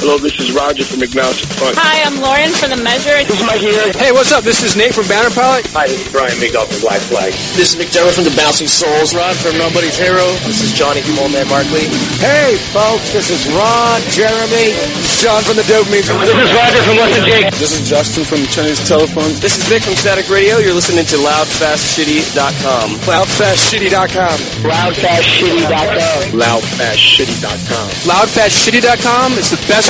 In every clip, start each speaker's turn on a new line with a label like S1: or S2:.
S1: Hello, this is Roger from Agnostic Front.
S2: Hi, I'm Lauren from The Measure.
S1: This is Mike here.
S3: Hey, what's up? This is Nate from Banner Pilot.
S1: Hi, this is Brian Migdol from Black Flag.
S4: This is McDermott from The Bouncing Souls.
S5: Rod from Nobody's Hero.
S4: This is Johnny from Old Man Markley.
S6: Hey, folks, this is Ron, Jeremy.
S3: This is John from The Dopamine.
S1: This is Roger from Western Jake.
S5: This is Justin from Chinese Telephone.
S7: This is Vic from Static Radio. You're listening to LoudFastShitty.com.
S3: LoudFastShitty.com.
S1: LoudFastShitty.com. LoudFastShitty.com.
S3: LoudFastShitty.com. It's the best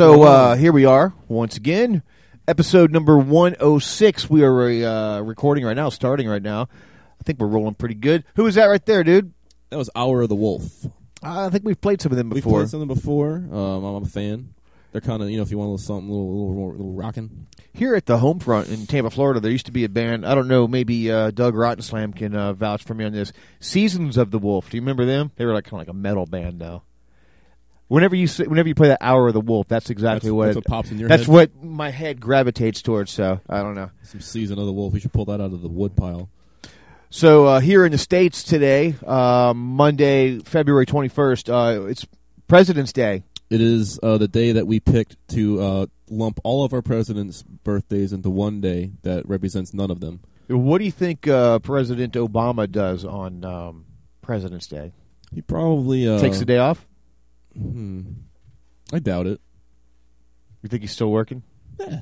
S6: So uh, here we are once again, episode number 106. We are uh, recording right now, starting right now. I think we're rolling pretty good. Who is that right there, dude?
S8: That was Hour of the Wolf.
S6: I think we've played some of them
S8: We've
S6: before.
S8: played something before. Um, I'm a fan. They're kind of, you know, if you want a little something, a little, little, little, little rocking.
S6: Here at the home front in Tampa, Florida, there used to be a band. I don't know, maybe uh, Doug Rottenslam can uh, vouch for me on this. Seasons of the Wolf. Do you remember them? They were like kind of like a metal band, though. Whenever you say, whenever you play that Hour of the Wolf, that's exactly
S8: That's-
S6: what
S8: that's
S6: it-
S8: what pops in your
S6: That's
S8: head?
S6: what my head gravitates towards. So I don't know.
S8: Some Season of the Wolf. We should pull that out of the wood pile.
S6: So uh, here in the states today, uh, Monday, February twenty first, uh, it's President's Day.
S8: It is uh, the day that we picked to uh, lump all of our presidents' birthdays into one day that represents none of them.
S6: What do you think uh, President Obama does on um, President's Day?
S8: He probably uh,
S6: Takes the day off.
S8: Hmm. I doubt it.
S6: You think he's still working?
S8: Yeah.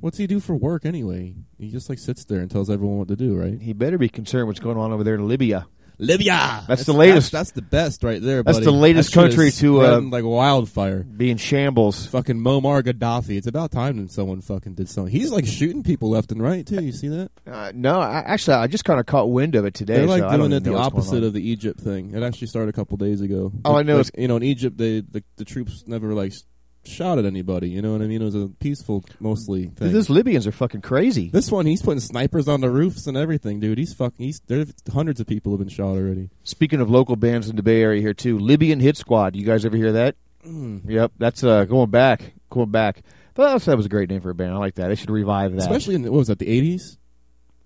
S8: What's he do for work anyway? He just like sits there and tells everyone what to do, right?
S6: He better be concerned what's going on over there in Libya.
S8: Libya.
S6: That's, the latest.
S8: That's, that's the best right there.
S6: That's
S8: buddy.
S6: the latest
S8: That shit
S6: country
S8: is
S6: to, uh,
S8: spreading like wildfire.
S6: Be in shambles.
S8: Fucking Muammar Gaddafi. It's about time that someone fucking did something. He's like shooting people left and right too. You see that?
S6: Uh, no, I, actually, I just kind of caught wind of it today.
S8: They're like
S6: so I don't
S8: doing
S6: even
S8: it
S6: know
S8: the
S6: what's going
S8: opposite
S6: on.
S8: of the Egypt thing. It actually started a couple days ago.
S6: All I know
S8: like,
S6: is-
S8: you know in Egypt they the, the troops never like s- shot at anybody. You know what I mean? It was a peaceful mostly thing.
S6: Dude, those Libyans are fucking crazy.
S8: This one, he's putting snipers on the roofs and everything, dude. He's fucking. He's there. Hundreds of people have been shot already.
S6: Speaking of local bands in the Bay Area here too, Libyan Hit Squad. You guys ever hear that?
S8: Mm.
S6: Yep, that's uh, going back, going back. But that was a great name for a band. I like that. They should revive that.
S8: Especially in what was that the eighties?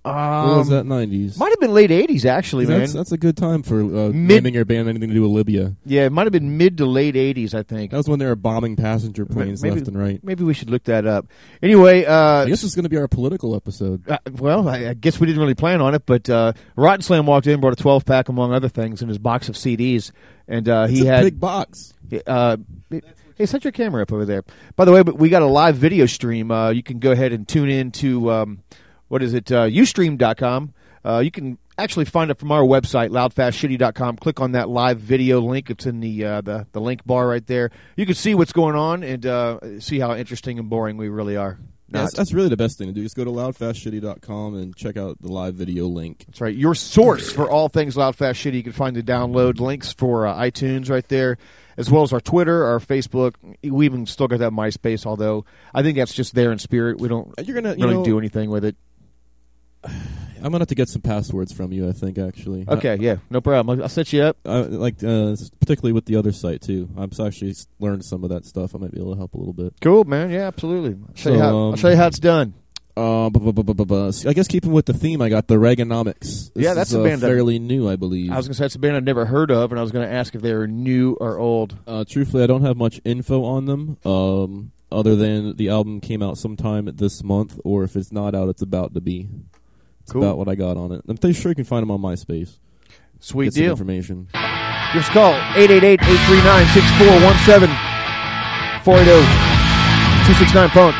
S6: Um,
S8: what was that? Nineties.
S6: Might have been late '80s, actually, man.
S8: That's that's a good time for uh, naming your band anything to do with Libya.
S6: yeah, it might have been mid to late '80s, I think.
S8: That was when they were bombing passenger planes
S6: maybe,
S8: left and right.
S6: Maybe we should look that up. Anyway, uh,
S8: I guess it's going to be our political episode.
S6: Uh, well, I, I guess we didn't really plan on it, but uh, Rotten Slam walked in, brought a 12 pack among other things in his box of CDs, and uh, he
S8: a
S6: had
S8: big box.
S6: Uh, hey, set your camera up over there. By the way, but we got a live video stream. Uh, you can go ahead and tune in to um, what is it? Uh, Ustream.com. Uh, you can actually find it from our website, loudfastshitty.com. Click on that live video link. It's in the uh, the the link bar right there. You can see what's going on and uh, see how interesting and boring we really are.
S8: Yeah, that's, that's really the best thing to do. Just go to loudfastshitty.com and check out the live video link.
S6: That's right. Your source for all things Loud Fast Shitty. You can find the download links for uh, iTunes right there, as well as our Twitter, our Facebook. We even still got that MySpace, although I think that's just there in spirit. We don't
S8: You're gonna, you
S6: really
S8: know,
S6: do anything with it.
S8: I'm gonna have to get some passwords from you. I think actually.
S6: Okay, yeah, no problem. I'll, I'll set you up.
S8: I, I, like uh, particularly with the other site too. I've actually learned some of that stuff. I might be able to help a little bit.
S6: Cool, man. Yeah, absolutely. I'll show, you,
S8: So,
S6: how, I'll
S8: um,
S6: show you how it's done.
S8: Uh, bu- bu- bu- bu- bu- bu- I guess keeping with the theme, I got the Reaganomics. This
S6: Yeah, that's
S8: is,
S6: a
S8: uh,
S6: band that-
S8: fairly new, I believe.
S6: I was going to say it's a band I've never heard of, and I was going to ask if they were new or old.
S8: Uh, truthfully, I don't have much info on them, um, other than the album came out sometime this month, or if it's not out, it's about to be. It's
S6: Cool.
S8: about what I got on it. I'm pretty sure you can find them on MySpace.
S6: Sweet
S8: Get
S6: deal.
S8: information.
S6: Give us a call 888-839-6417 480-269 phone.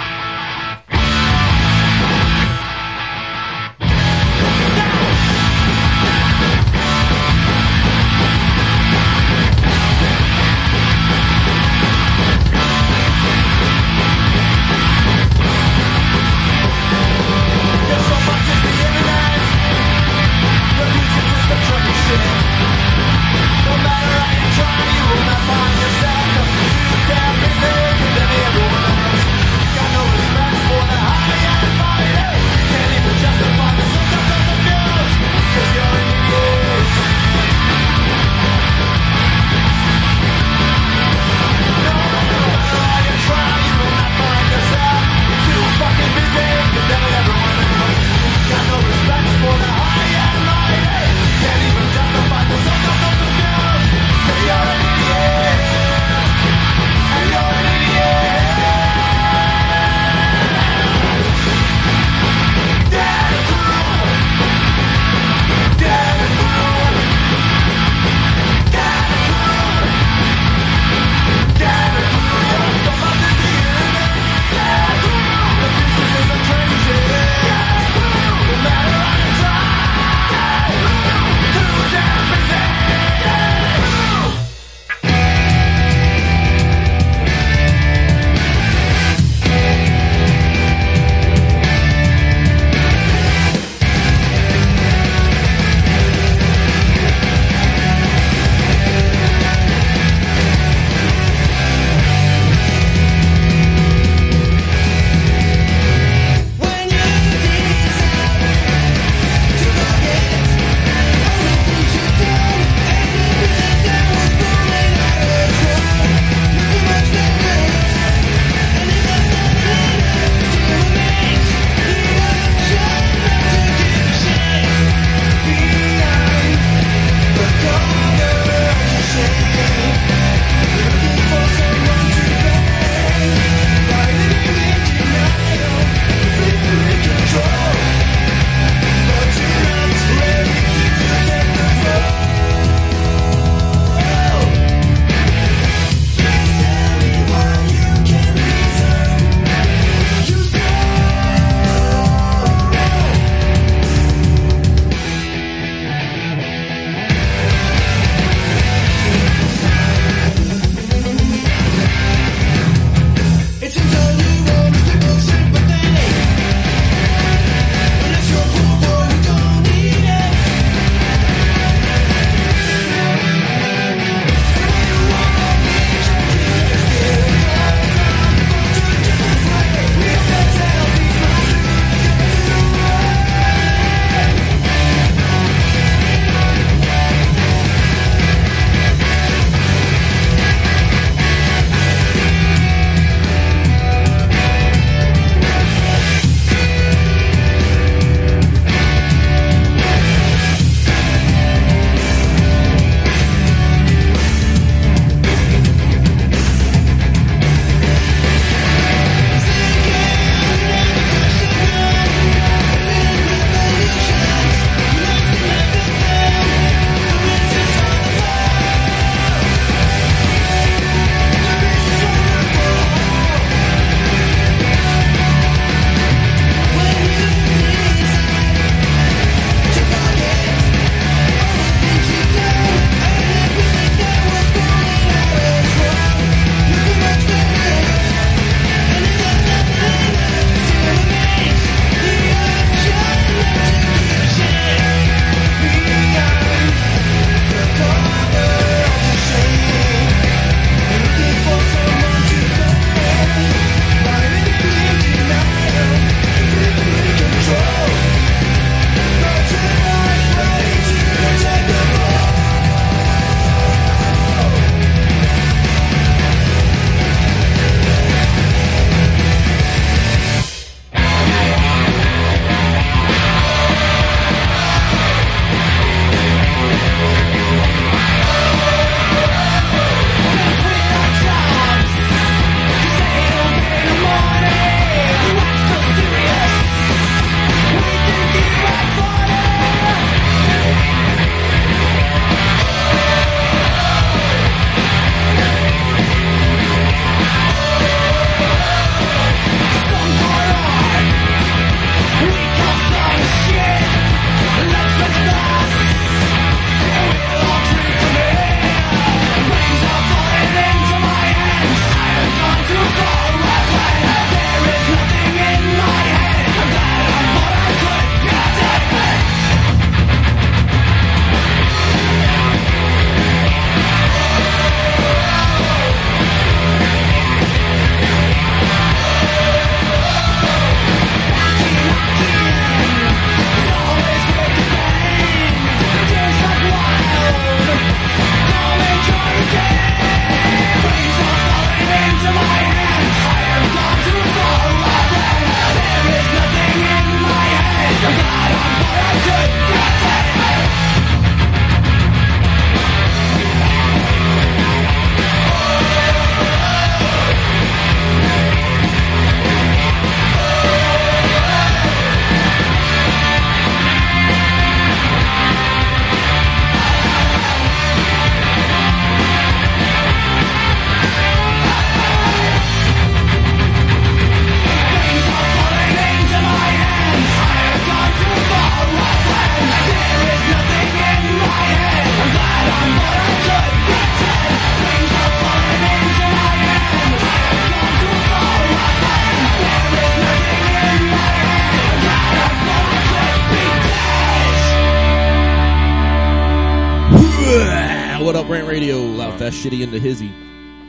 S8: Shitty, into hizzy.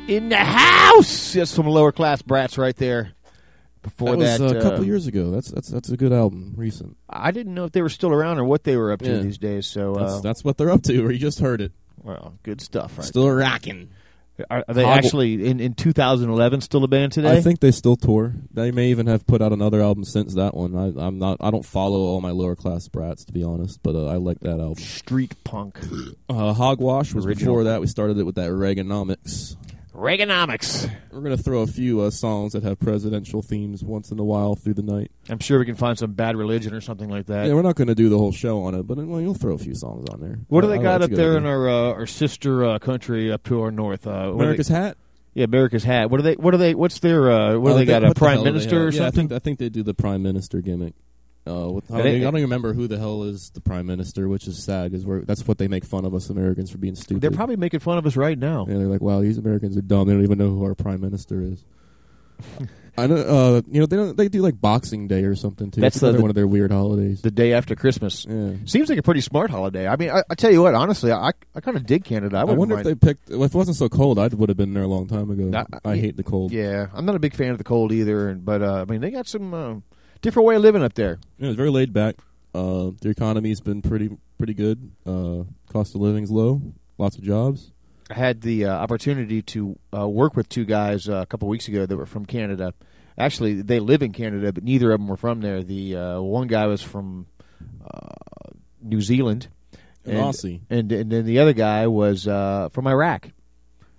S6: In the house! Yes, some lower class brats right there. Before
S8: That was
S6: that,
S8: uh, a couple
S6: uh,
S8: years ago. That's that's that's a good album, recent.
S6: I didn't know if they were still around or what they were up to
S8: Yeah.
S6: these days. So,
S8: That's
S6: uh,
S8: that's what they're up to. Or you just heard it.
S6: well, good stuff, right?
S8: Still rocking.
S6: Are, are they
S8: Hoggle-
S6: actually in, in 2011 still a band today?
S8: I think they still tour. They may even have put out another album since that one. I, I'm not. I don't follow all my lower class brats to be honest, but uh, I like that album.
S6: street punk.
S8: Uh, Hogwash was
S6: Original.
S8: before that. We started it with that Reaganomics.
S6: Reaganomics.
S8: We're gonna throw a few uh, songs that have presidential themes once in a while through the night.
S6: I'm sure we can find some bad religion or something like that.
S8: Yeah, we're not gonna do the whole show on it, but well, you'll throw a few songs on there.
S6: what do they
S8: I
S6: got
S8: like
S6: up
S8: to go
S6: there
S8: there.
S6: in our uh, our sister uh, country up to our north? Uh, what they-
S8: America's Hat?
S6: yeah, America's hat. What do they? What do they? What's their? Uh, what do
S8: Oh,
S6: they got? A prime
S8: hell do they
S6: minister or
S8: have? Yeah, I
S6: something?
S8: think I think they do the prime minister gimmick. Uh, with, I, don't, even- I don't even remember who the hell is the prime minister, which is sad because that's what they make fun of us Americans for being stupid.
S6: They're probably making fun of us right now.
S8: Yeah, they're like, wow, these Americans are dumb. They don't even know who our prime minister is. I know, uh, you know, they don't. They do like Boxing Day or something too.
S6: That's
S8: That's
S6: the-
S8: another
S6: the-
S8: one of their weird holidays.
S6: The day after Christmas.
S8: yeah.
S6: Seems like a pretty smart holiday. I mean, I, I tell you what, honestly, I I kind of dig Canada. I,
S8: I, wonder
S6: mind.
S8: if they picked. If it wasn't so cold, I would have been there a long time ago.
S6: I-
S8: I, hate the cold.
S6: Yeah, I'm not a big fan of the cold either. But uh, I mean, they got some uh, different way of living up there.
S8: Yeah, it's very laid back. Uh, their economy's been pretty pretty good. Uh, cost of living's low. Lots of jobs.
S6: I had the uh, opportunity to uh, work with two guys uh, a couple weeks ago that were from Canada. Actually, they live in Canada, but neither of them were from there. The uh, one guy was from uh, New Zealand,
S8: And Aussie.
S6: and and then the other guy was uh, from Iraq.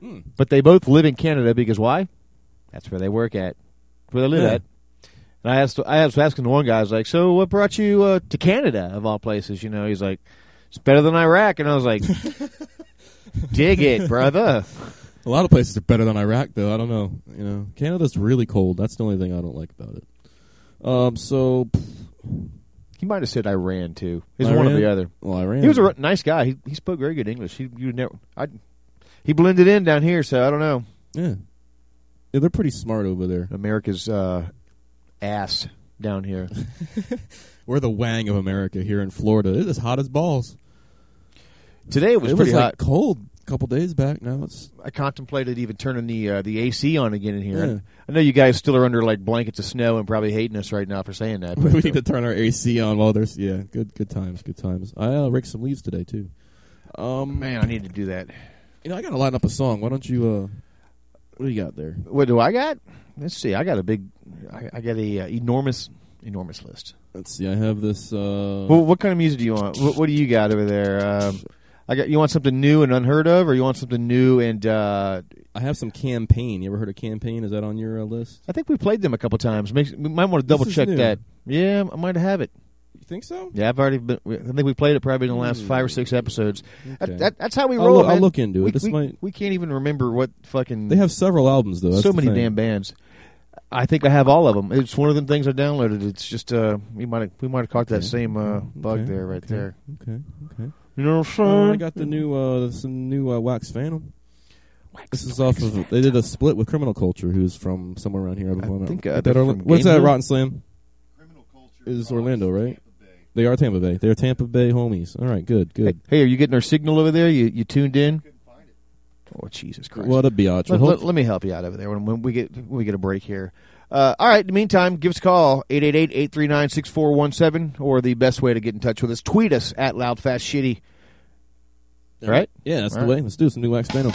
S8: Hmm.
S6: But they both live in Canada because why? That's where they work at. That's where they live
S8: Yeah.
S6: at. And I asked, I was asking one guy, I was like, "So, what brought you uh, to Canada of all places?" You know, he's like, "It's better than Iraq," and I was like, "Dig it, brother."
S8: A lot of places are better than Iraq, though. I don't know. You know, Canada's really cold. That's the only thing I don't like about it. Um, so
S6: He might have said Iran too. It's one or the other.
S8: well, Iran.
S6: He was a r- nice guy. He he spoke very good English. He you never. I he blended in down here, so I don't know.
S8: yeah. yeah. They're pretty smart over there.
S6: America's uh, ass down here.
S8: We're the Wang of America here in Florida. It is hot as balls.
S6: Today it was
S8: it
S6: pretty
S8: was
S6: hot.
S8: like cold a couple days back. Now it's
S6: I contemplated even turning the uh, the AC on again in here.
S8: Yeah.
S6: I know you guys still are under like blankets of snow and probably hating us right now for saying that.
S8: we need to turn our AC on while there's yeah. Good good times. Good times. I uh, raked some leaves today too. Um,
S6: man, I need to do that.
S8: you know I got to line up a song. Why don't you? uh What do you got there?
S6: What do I got? Let's see. I got a big. I, I got a uh, enormous enormous list.
S8: Let's see. I have this. uh
S6: Well, what kind of music do you want? What, what do you got over there? Um, I got. You want something new and unheard of, or you want something new and? Uh,
S8: I have some campaign. You ever heard of campaign? Is that on your uh, list?
S6: I think we played them a couple times. Makes, we might want to double check
S8: new.
S6: that. Yeah, I might have it.
S8: You think so?
S6: Yeah, I've already. Been, I think we played it probably in the last five or six episodes.
S8: Okay.
S6: that, that's how we
S8: I'll
S6: roll.
S8: look- I'll look into it.
S6: We,
S8: This
S6: we,
S8: might-
S6: we can't even remember what fucking.
S8: They have several albums though. That's
S6: so many
S8: thing.
S6: damn bands. I think I have all of them. It's one of them things I downloaded. It's just uh, we might have we might have caught that same uh, bug
S8: Okay.
S6: there, right
S8: Okay.
S6: there.
S8: Okay. Okay.
S6: You know what I'm
S8: Uh,
S6: saying?
S8: I got the new uh some new uh, Wax Phantom. This is off of. They did a split with Criminal Culture, who's from somewhere around here. I,
S6: I think, uh,
S8: that
S6: from
S8: What's that? Rotten Slam. Criminal Culture is Orlando right? They are Tampa Bay. They're Tampa Bay homies. All right, good,
S6: Hey,
S8: good.
S6: hey, are you getting our signal over there? You you tuned in? Oh Jesus Christ!
S8: What a biatch.
S6: Let, let- let me help you out over there when, when we get when we get a break here. Uh, all right. In the meantime, give us a call 888-839-6417 or the best way to get in touch with us. Tweet us at loudfastshitty. All right.
S8: Yeah, that's
S6: All
S8: the
S6: right.
S8: way. Let's do some new Wax Phantom.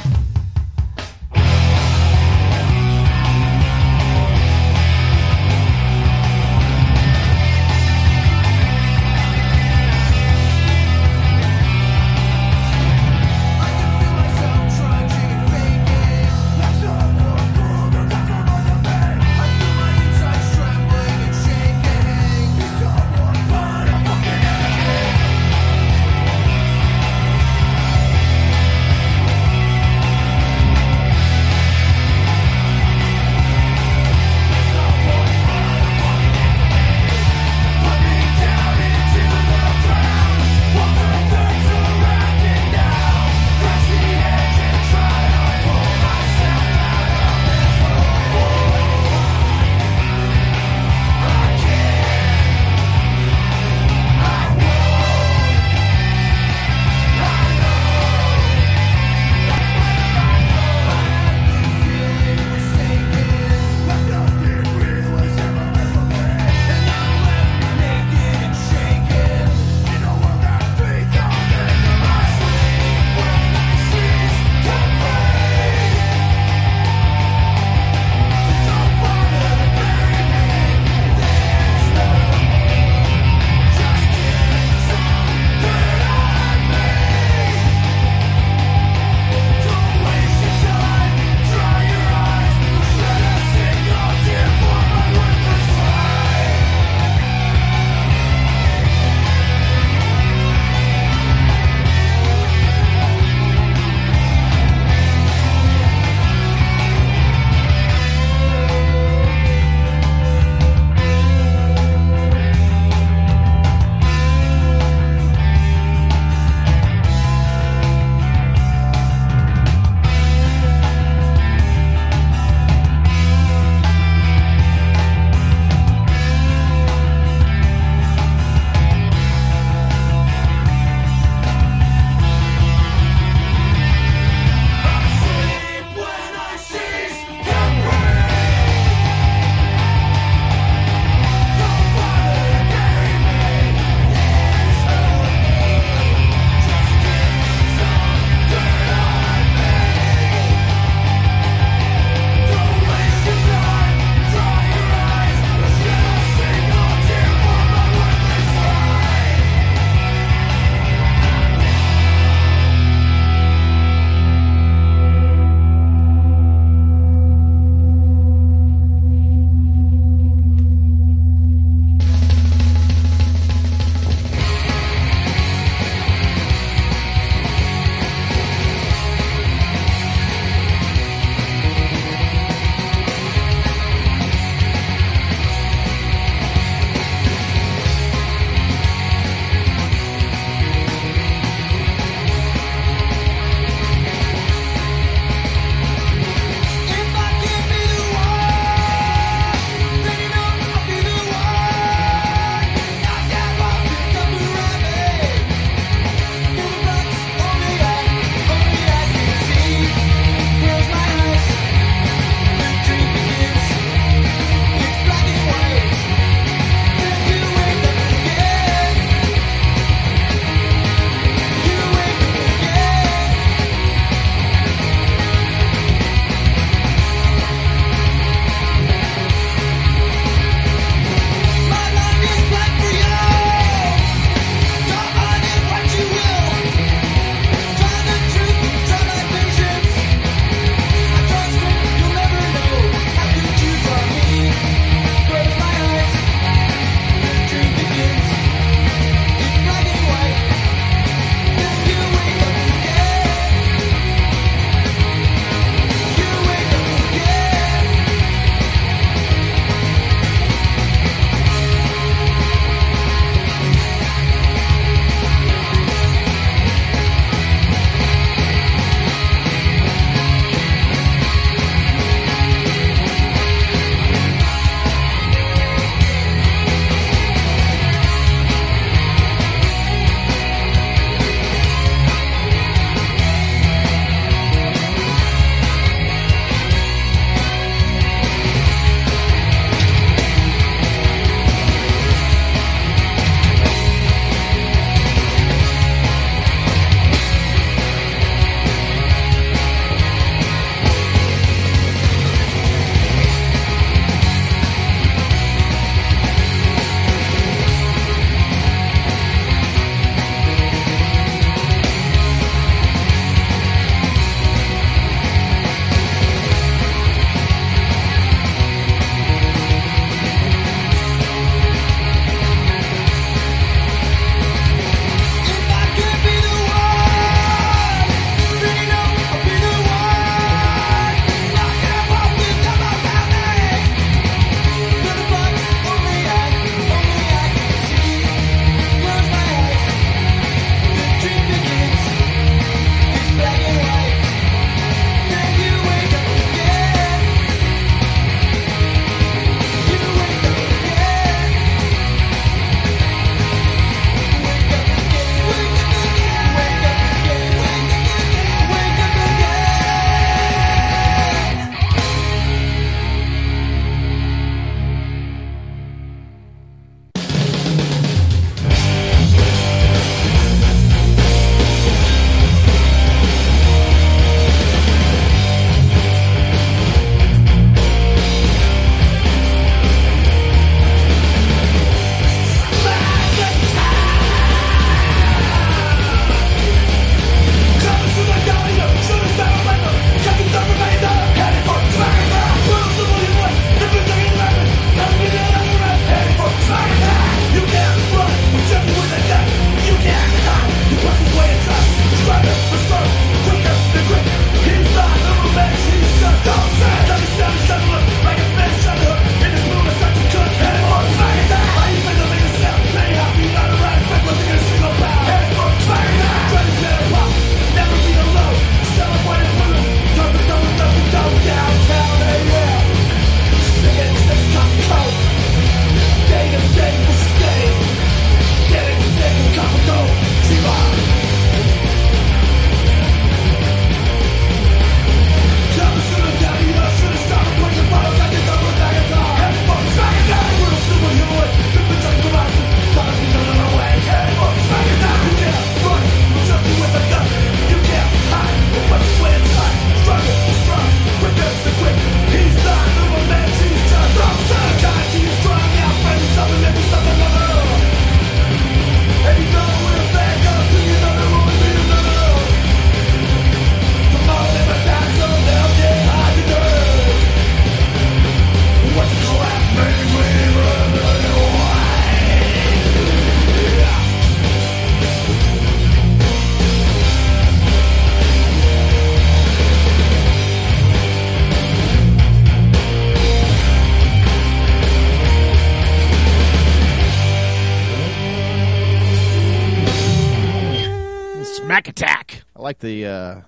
S6: The uh,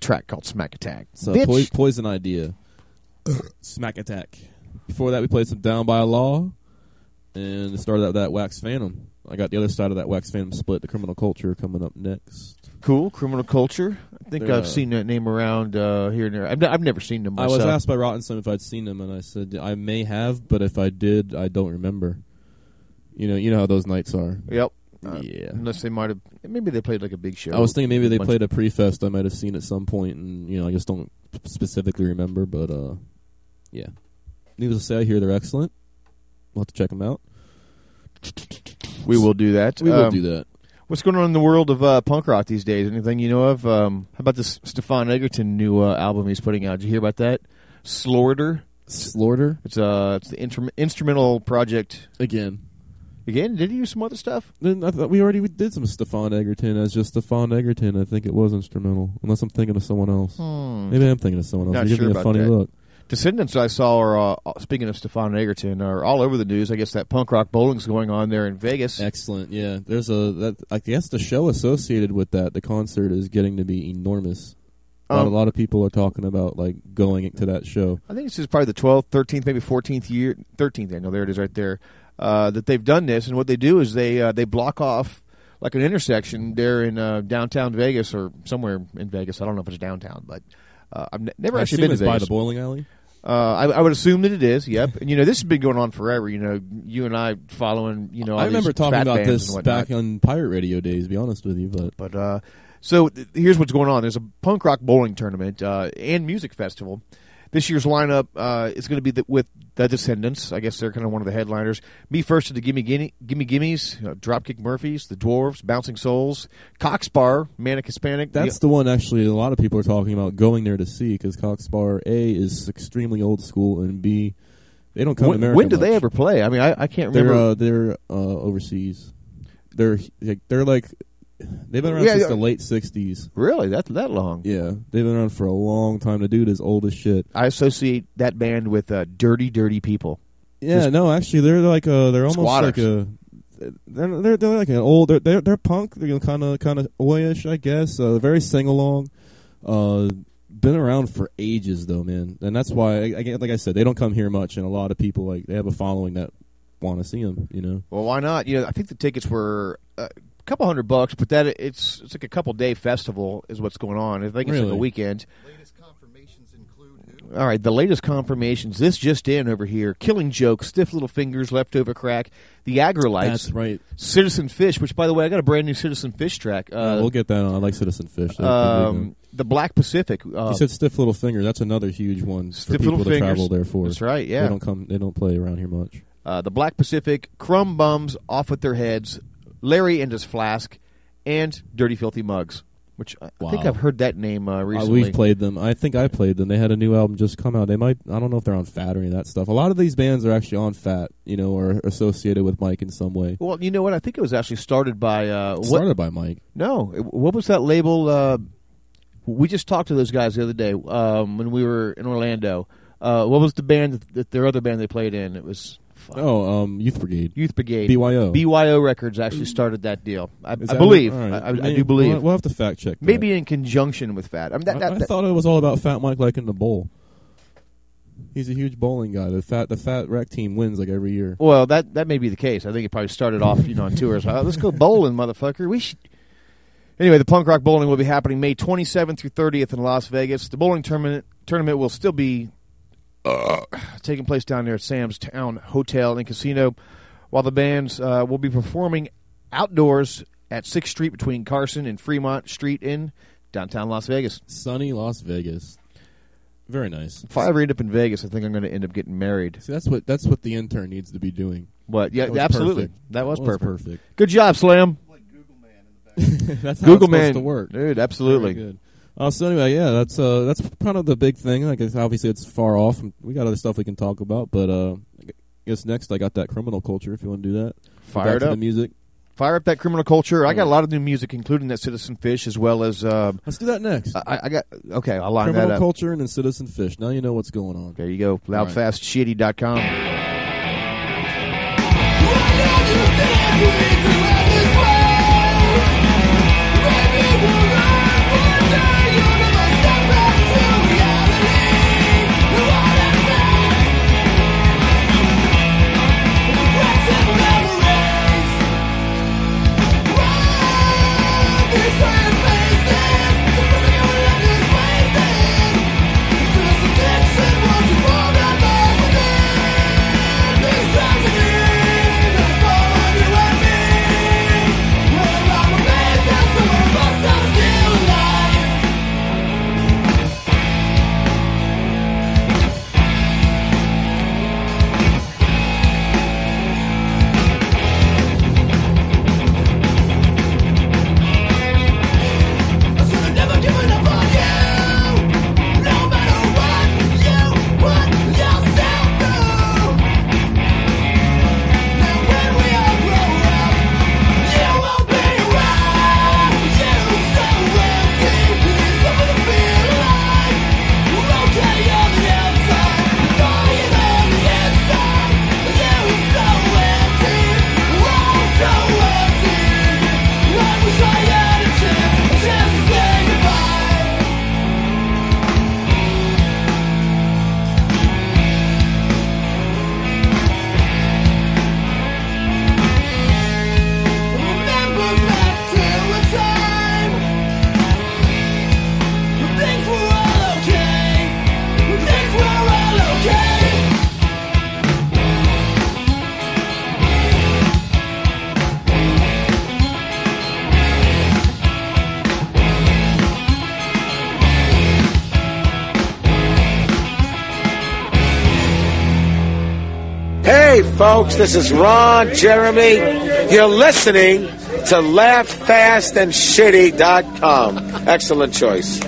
S6: track called Smack Attack.
S8: So
S6: Bitch.
S8: Poison Idea, Smack Attack. Before that, we played some Down by Law, and it started out that Wax Phantom. I got the other side of that Wax Phantom split, the Criminal Culture, coming up next.
S6: Cool. Criminal Culture. I think
S8: They're,
S6: I've
S8: uh,
S6: seen that name around uh, here and there. I've, I've never seen them
S8: I was asked by Rotten Son if I'd seen them, and I said I may have, but if I did, I don't remember. You know, you know how those nights are.
S6: Yep. Uh,
S8: Yeah.
S6: Unless they might have, maybe they played like a big show.
S8: I was thinking maybe they
S6: Bunch-
S8: played a pre-fest. I might have seen at some point, and you know, I just don't specifically remember. But uh, yeah. Needless to say, I hear they're excellent. We'll have to check them out.
S6: We will do that.
S8: We will
S6: Um,
S8: do that.
S6: What's going on in the world of uh, punk rock these days? Anything you know of? Um, how about this Stefan Egerton new uh, album he's putting out? Did you hear about that? Slaughter.
S8: Slaughter
S6: It's uh, it's the instrumental project.
S8: again.
S6: Again, did he use some other stuff?
S8: Then I thought we already did some Stefan Egerton as just Stefan Egerton. I think it was instrumental, unless I'm thinking of someone else. Maybe I'm thinking of someone else.
S6: Hmm. Not
S8: You give
S6: sure
S8: me a funny
S6: that.
S8: look.
S6: Descendents I saw are uh, speaking of Stefan Egerton are all over the news. I guess that punk rock bowling's going on there in Vegas.
S8: Excellent. Yeah, there's a that I guess the show associated with that, the concert is getting to be enormous. A lot,
S6: Um,
S8: a lot of people are talking about like going to that show.
S6: I think this is probably the 12th, 13th, maybe 14th year, 13th. I know there it is right there. Uh, that they've done this, and what they do is they uh, they block off like an intersection there in uh, downtown Vegas or somewhere in Vegas. I don't know if it's downtown, but uh, I've never
S8: I
S6: actually been to
S8: it's by the bowling alley.
S6: Uh, I, I would assume that it is. Yep, and you know this has been going on forever. You know, you and I following. You know,
S8: I remember talking about this back on pirate radio days. To be honest with you, but
S6: But uh, so th- here's what's going on. There's a punk rock bowling tournament uh, and music festival. This year's lineup uh, is going to be the, with the Descendents. I guess they're kind of one of the headliners. Me First to the Gimme Gimme, Gimme Gimmes, uh, Dropkick Murphys, the Dwarves, Bouncing Souls, Cock Sparrer, Manic Hispanic.
S8: that's the one actually a lot of people are talking about going there to see because Cock Sparrer A is extremely old school and B they don't come
S6: when,
S8: to America.
S6: when do they ever play? I mean, I, I can't
S8: They're
S6: remember.
S8: uh, they're uh, overseas. They're they're like they've been around
S6: Yeah,
S8: since the late '60s.
S6: really, that that long?
S8: Yeah, they've been around for a long time. The dude is old as shit.
S6: I associate that band with uh, Dirty, Dirty People.
S8: Yeah,
S6: Just-
S8: no, actually, they're like a they're almost
S6: Squatters.
S8: like a they're they're, they're like an old they're they're, they're punk. They're kind of kind of oyish, I guess. Uh, very sing along. Uh, been around for ages though, man, and that's why I, I, like I said, they don't come here much, and a lot of people like they have a following that want to see them. You know,
S6: Well, why not? You know, I think the tickets were uh, a couple hundred bucks, but that it's it's like a couple day festival is what's going on. I think it's like a weekend. All right, the latest confirmations. This just in over here: Killing Joke, Stiff Little Fingers, Leftover Crack, The Aggrolites,
S8: that's right.
S6: Citizen Fish. Which, by the way, I got a brand new Citizen Fish track. Uh,
S8: we'll get that on. I like Citizen Fish. They're- they're big,
S6: um, the Black Pacific. Uh,
S8: you said Stiff Little Finger. That's another huge one for
S6: Stiff
S8: people
S6: Little
S8: to
S6: Fingers.
S8: travel there for.
S6: That's right. Yeah,
S8: They don't come. They don't play around here much.
S6: uh, the Black Pacific, Crumb Bums, Off with Their Heads, Larry and His Flask, and Dirty Filthy Mugs. Which I, I think I've heard that name uh,
S8: Uh,
S6: recently.
S8: we've played them. I think I played them. They had a new album just come out. They might. I don't know if they're on Fat or any of that stuff. A lot of these bands are actually on Fat, you know, or associated with Mike in some way.
S6: Well, you know what? I think it was actually started by uh, what?
S8: Started by Mike.
S6: No, what was that label? Uh, we just talked to those guys the other day um, when we were in Orlando. Uh, what was the band that their other band they played in? It was fuck,
S8: Oh, um, Youth Brigade.
S6: Youth Brigade.
S8: BYO.
S6: BYO Records actually started that deal. I, I
S8: that
S6: believe.
S8: right.
S6: I, I, I do believe.
S8: We'll, we'll have to fact check. that.
S6: Maybe in conjunction with Fat. I mean, that, that,
S8: I thought it was all about Fat Mike liking the bowl. He's a huge bowling guy. The fat the Fat Rec team wins like every year.
S6: well, that that may be the case. I think it probably started off, you know, on tours. Uh, let's go bowling, motherfucker. We should. Anyway, the punk rock bowling will be happening May 27th through 30th in Las Vegas. The bowling tournament tournament will still be uh, taking place down there at Sam's Town Hotel and Casino, while the bands uh, will be performing outdoors at Sixth Street between Carson and Fremont Street in downtown Las Vegas.
S8: Sunny Las Vegas. Very nice.
S6: If I ever end up in Vegas, I think I'm going to end up getting married.
S8: See, that's what that's what the intern needs to be doing.
S6: But yeah,
S8: That
S6: absolutely,
S8: perfect.
S6: that was
S8: That was
S6: perfect.
S8: perfect.
S6: Good job, Slam.
S8: Google man, that's how
S6: Google
S8: it's supposed
S6: Man,
S8: to work.
S6: dude. Absolutely.
S8: Very. Uh, so anyway, yeah, that's uh, that's kind of the big thing. Like, it's obviously, it's far off. We got other stuff we can talk about, but uh, I guess next I got that criminal culture. If you want to do that,
S6: Fire
S8: Back to
S6: up.
S8: the music.
S6: Fire up that criminal culture. I got a lot of new music, including that Citizen Fish, as well as uh,
S8: Let's do that next.
S6: I, I got. Okay, I'll line
S8: criminal
S6: that up.
S8: culture and then Citizen Fish. Now you know what's going on.
S6: There you go. Loudfastshitty.com.
S9: Baby, This is Ron Jeremy. You're listening to LaughFastAndShitty.com. Excellent choice.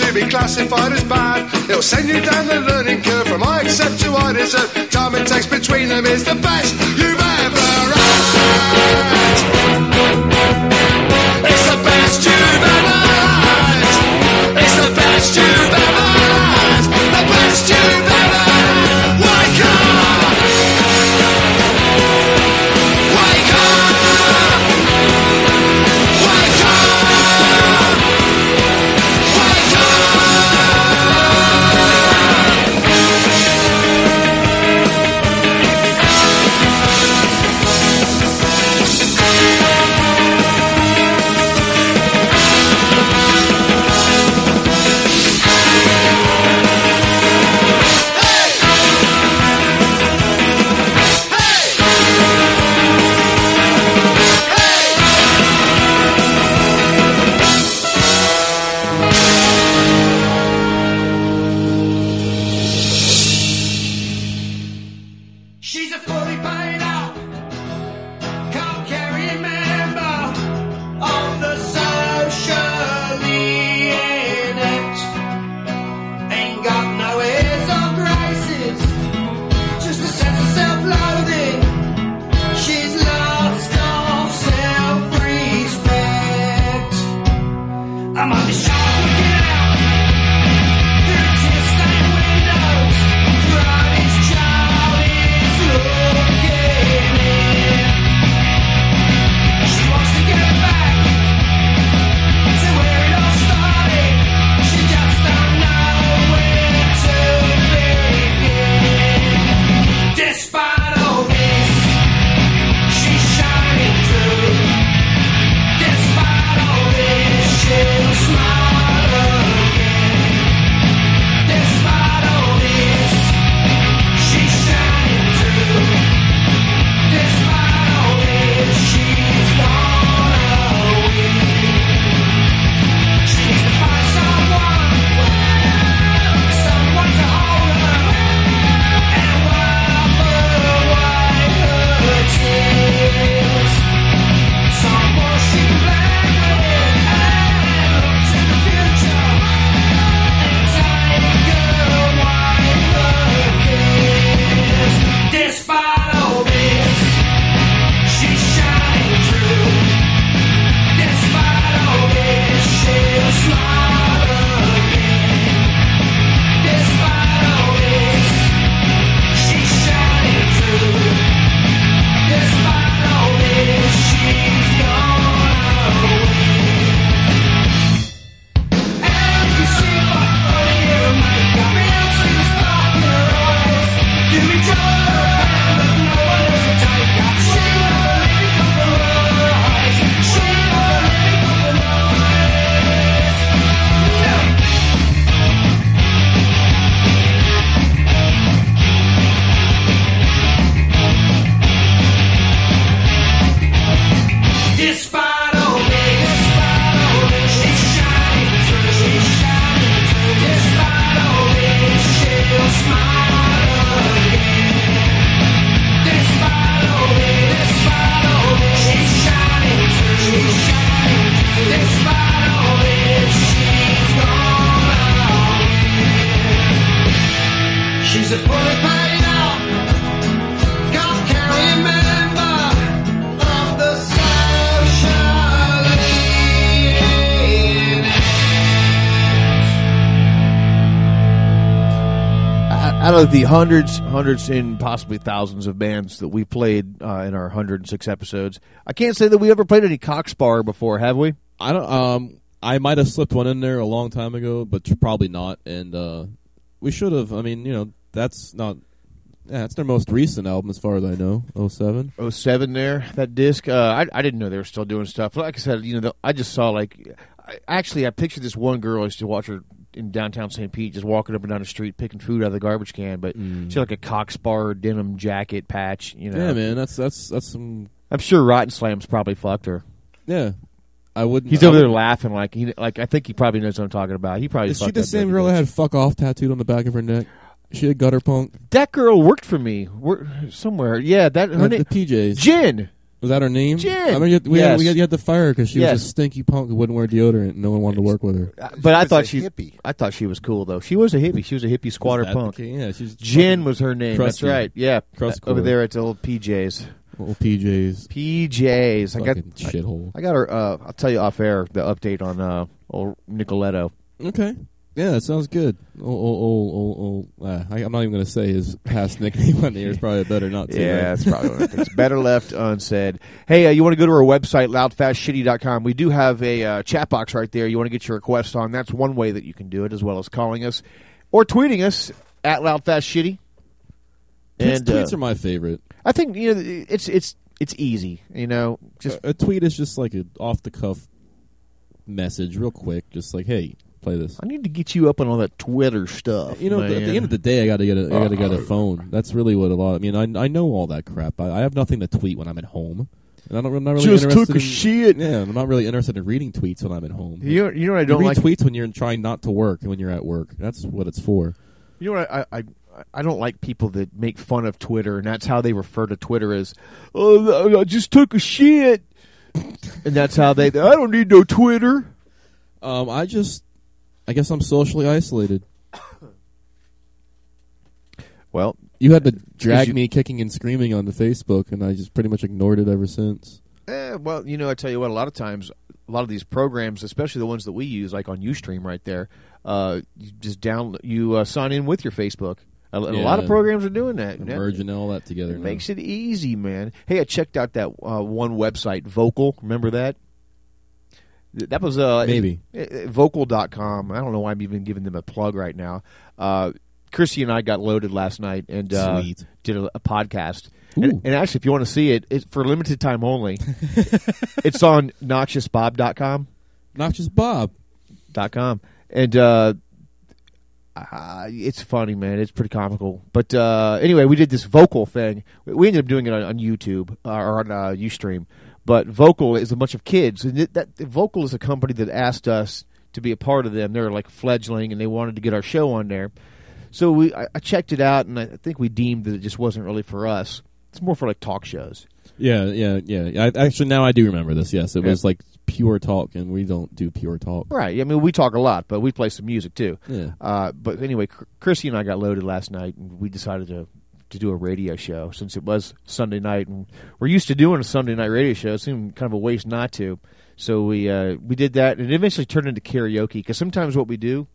S10: to be classified as bad. It'll send então, you down the
S6: of the hundreds, hundreds, and possibly thousands of bands that we played uh, in our 106 episodes, I can't say that we ever played any Cock Sparrer before, have we?
S8: I don't. Um, I might have slipped one in there a long time ago, but probably not. And uh, we should have. I mean, you know, that's not. Yeah, that's their most recent album, as far as I know. 07.
S6: 07 there, that disc. Uh, I, I didn't know they were still doing stuff. Like I said, you know, the, I just saw like, I, actually, I pictured this one girl. I used to watch her in downtown St. Pete, just walking up and down the street picking food out of the garbage can. But she had like a Cock Sparrer denim jacket patch. You know,
S8: Mm. Yeah, man, that's that's that's some.
S6: I'm sure Rotten Slam's probably fucked her.
S8: Yeah, I wouldn't.
S6: He's over there laughing like he like I think he probably knows what I'm talking about. He probably
S8: Is she the same girl that had "fuck off" tattooed on the back of her neck? She had gutter punk.
S6: That girl worked for me Wor- somewhere. Yeah, that her
S8: the PJs.
S6: Jen.
S8: Was that her name?
S6: Jen.
S8: I mean, you had- we,
S6: Yes.
S8: had, we had you had to fire her because she
S6: Yes.
S8: was a stinky punk who wouldn't wear deodorant. and No one wanted to work with her.
S6: But I thought
S11: a
S6: she
S11: hippie.
S6: I thought she was cool though. She was a hippie. She was a hippie squatter
S8: That
S6: punk.
S8: became- yeah, she's
S6: Jen was her name. That's right. Yeah,
S8: Crust
S6: over there at the old PJs.
S8: Old PJs.
S6: PJs. I got
S8: Fucking shithole.
S6: I got her. Uh, I'll tell you off air the update on uh, old Nicoletto.
S8: Okay. Yeah, it sounds good. Oh, oh, oh, oh, oh. Uh, I, I'm not even going to say his past nickname on the air. It's probably better not to.
S6: Yeah,
S8: right?
S6: that's probably one of things. Better left unsaid. Hey, uh, you want to go to our website, loudfastshitty.com. We do have a uh, chat box right there. You want to get your request on. That's one way that you can do it, as well as calling us or tweeting us at loudfastshitty.
S8: Tweets-
S6: And uh,
S8: tweets are my favorite.
S6: I think you know it's it's it's easy. You know, just
S8: a, a tweet is just like an off the cuff message, real quick, just like, "Hey, play this."
S6: I need to get you up on all that Twitter stuff.
S8: You know,
S6: man.
S8: at the end of the day, I got to get a, I got to get a phone. That's really what a lot. Of, I mean, I I know all that crap. I, I have nothing to tweet when I'm at home, and I don't, I'm not really
S6: Just
S8: interested
S6: took a
S8: in,
S6: shit.
S8: Yeah, I'm not really interested in reading tweets when I'm at home.
S6: You know- you know what I don't
S8: read
S6: like?
S8: tweets when you're trying not to work and when you're at work. That's what it's for.
S6: You know what? I, I I don't like people that make fun of Twitter, and that's how they refer to Twitter as, "Oh, I just took a shit," and that's how they. I don't need no Twitter.
S8: Um, I just, I guess I'm socially isolated.
S6: Well,
S8: You had to drag
S6: you-
S8: me kicking and screaming onto Facebook, and I just pretty much ignored it ever since.
S6: Eh, well, you know, I tell you what. A lot of times, a lot of these programs, especially the ones that we use, like on UStream, right there, uh, you just down you uh, sign in with your Facebook. A, and a lot of programs are doing That-
S8: merging all that together.
S6: It
S8: now.
S6: makes it easy, man. Hey, I checked out that uh, one website, Vokle. Remember that? Th- That was uh,
S8: Maybe.
S6: uh, Vokle.com. I don't know why I'm even giving them a plug right now. Uh, Chrissy and I got loaded last night and uh, did a, a podcast. And, and actually, if you want to see it, it's for limited time only. it's on noxiousbob.com.
S8: Noxious Bob.
S6: Dot com. And uh, uh, it's funny, man. It's pretty comical. But uh, anyway, we did this Vokle thing. We- We ended up doing it on, on YouTube uh, or on uh, UStream. But Vokle is a bunch of kids, and it, that Vokle is a company that asked us to be a part of them. They're like fledgling, and they wanted to get our show on there. So we, I, I checked it out, and I think we deemed that it just wasn't really for us. It's more for like talk shows.
S8: Yeah, yeah, yeah. I, actually, now I do remember this. Yes, it
S6: Yeah.
S8: was like pure talk, and we don't do pure talk.
S6: Right. I mean, we talk a lot, but we play some music too.
S8: Yeah.
S6: Uh, but anyway, Chr- Chrissy and I got loaded last night, and we decided to to do a radio show since it was Sunday night, and we're used to doing a Sunday night radio show. It seemed kind of a waste not to. So we uh, we did that, and it eventually turned into karaoke. Because sometimes what we do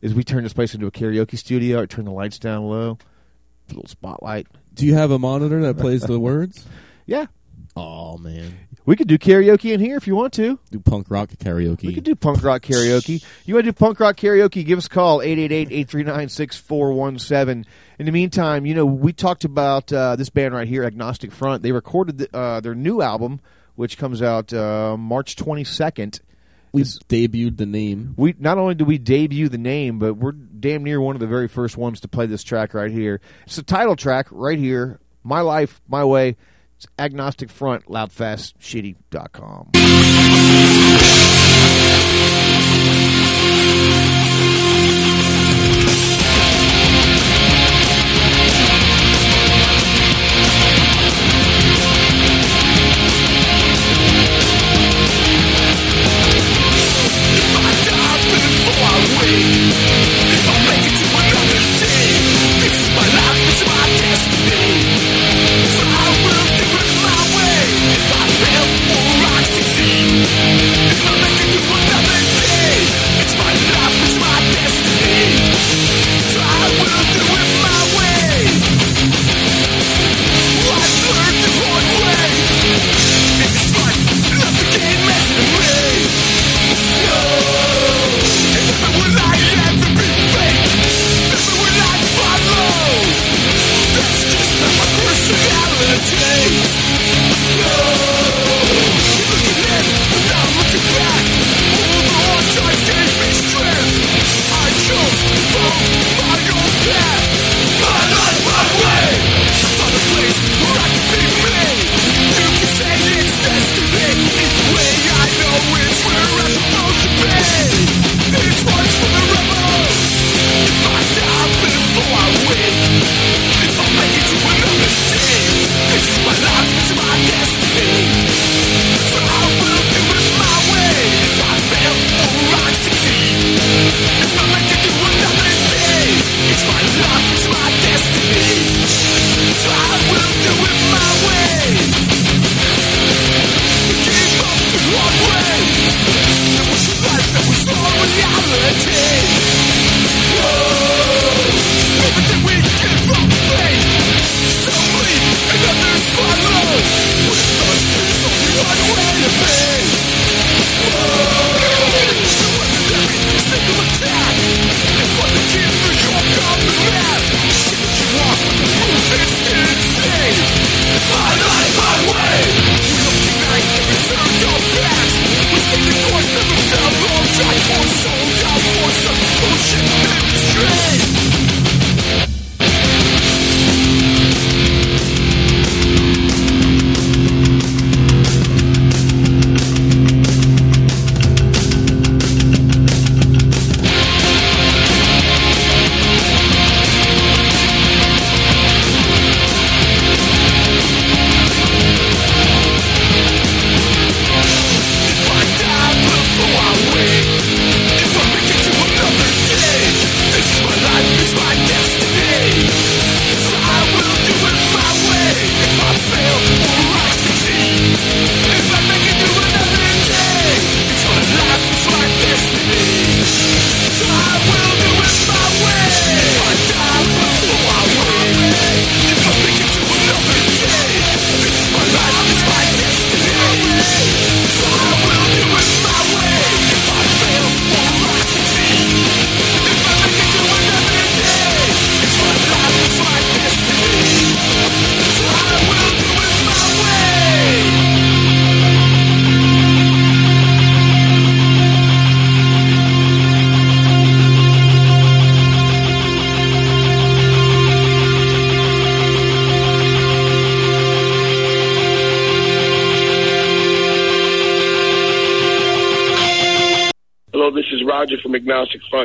S6: is we turn this place into a karaoke studio. Or turn the lights down low, a little spotlight.
S8: Do you have a monitor that plays the words?
S6: Yeah.
S8: Oh man,
S6: we could do karaoke in here if you want to.
S8: Do punk rock karaoke.
S6: We could do punk rock karaoke. You want to do punk rock karaoke? Give us a call, 888-839-6417. In the meantime, you know, we talked about uh, this band right here, Agnostic Front. They recorded the, uh, their new album, which comes out uh, March 22nd.
S8: We debuted the name.
S6: We Not only do we debut the name, but we're damn near one of the very first ones to play this track right here. It's the title track right here, My Life, My Way. It's Agnostic Front, loudfastshitty.com.
S10: I fail or I succeed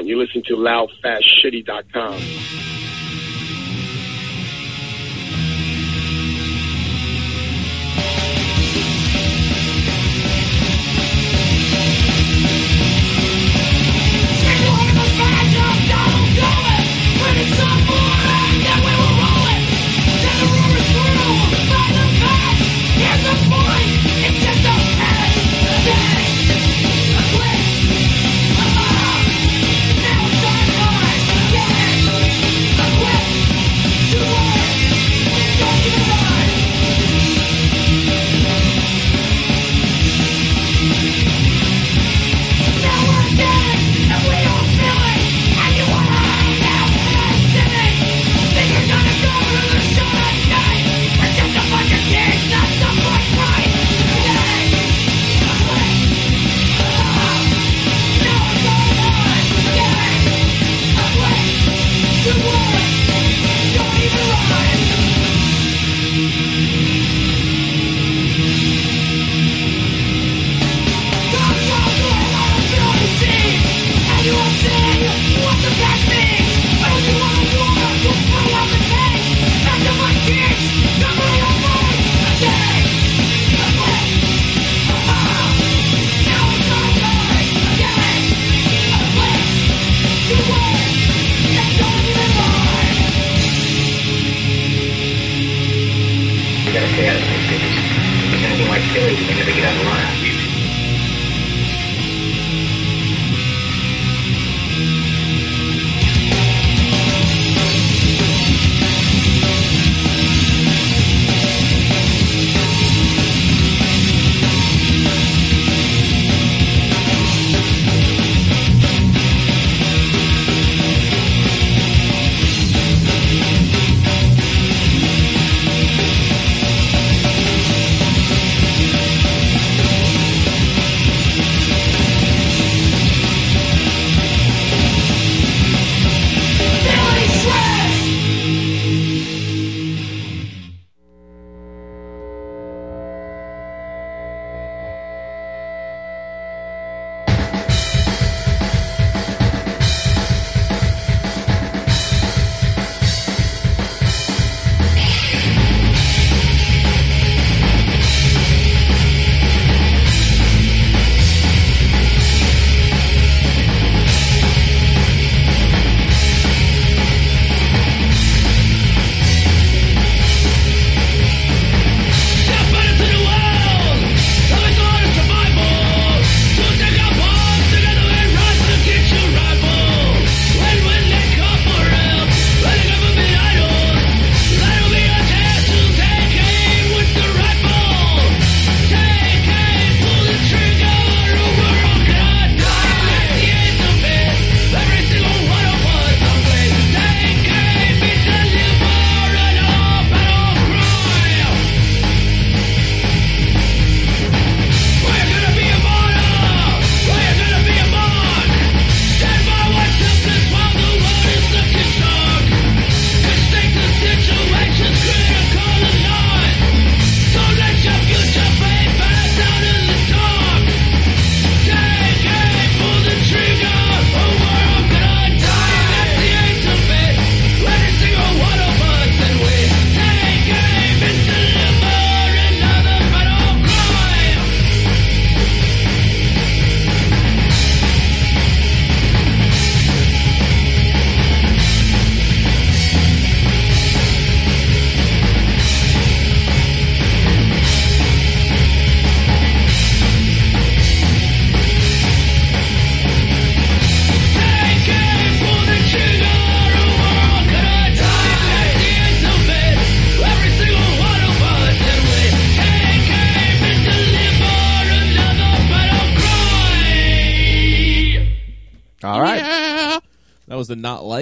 S1: You listen to
S3: loud,
S6: fast, shitty
S8: Yeah.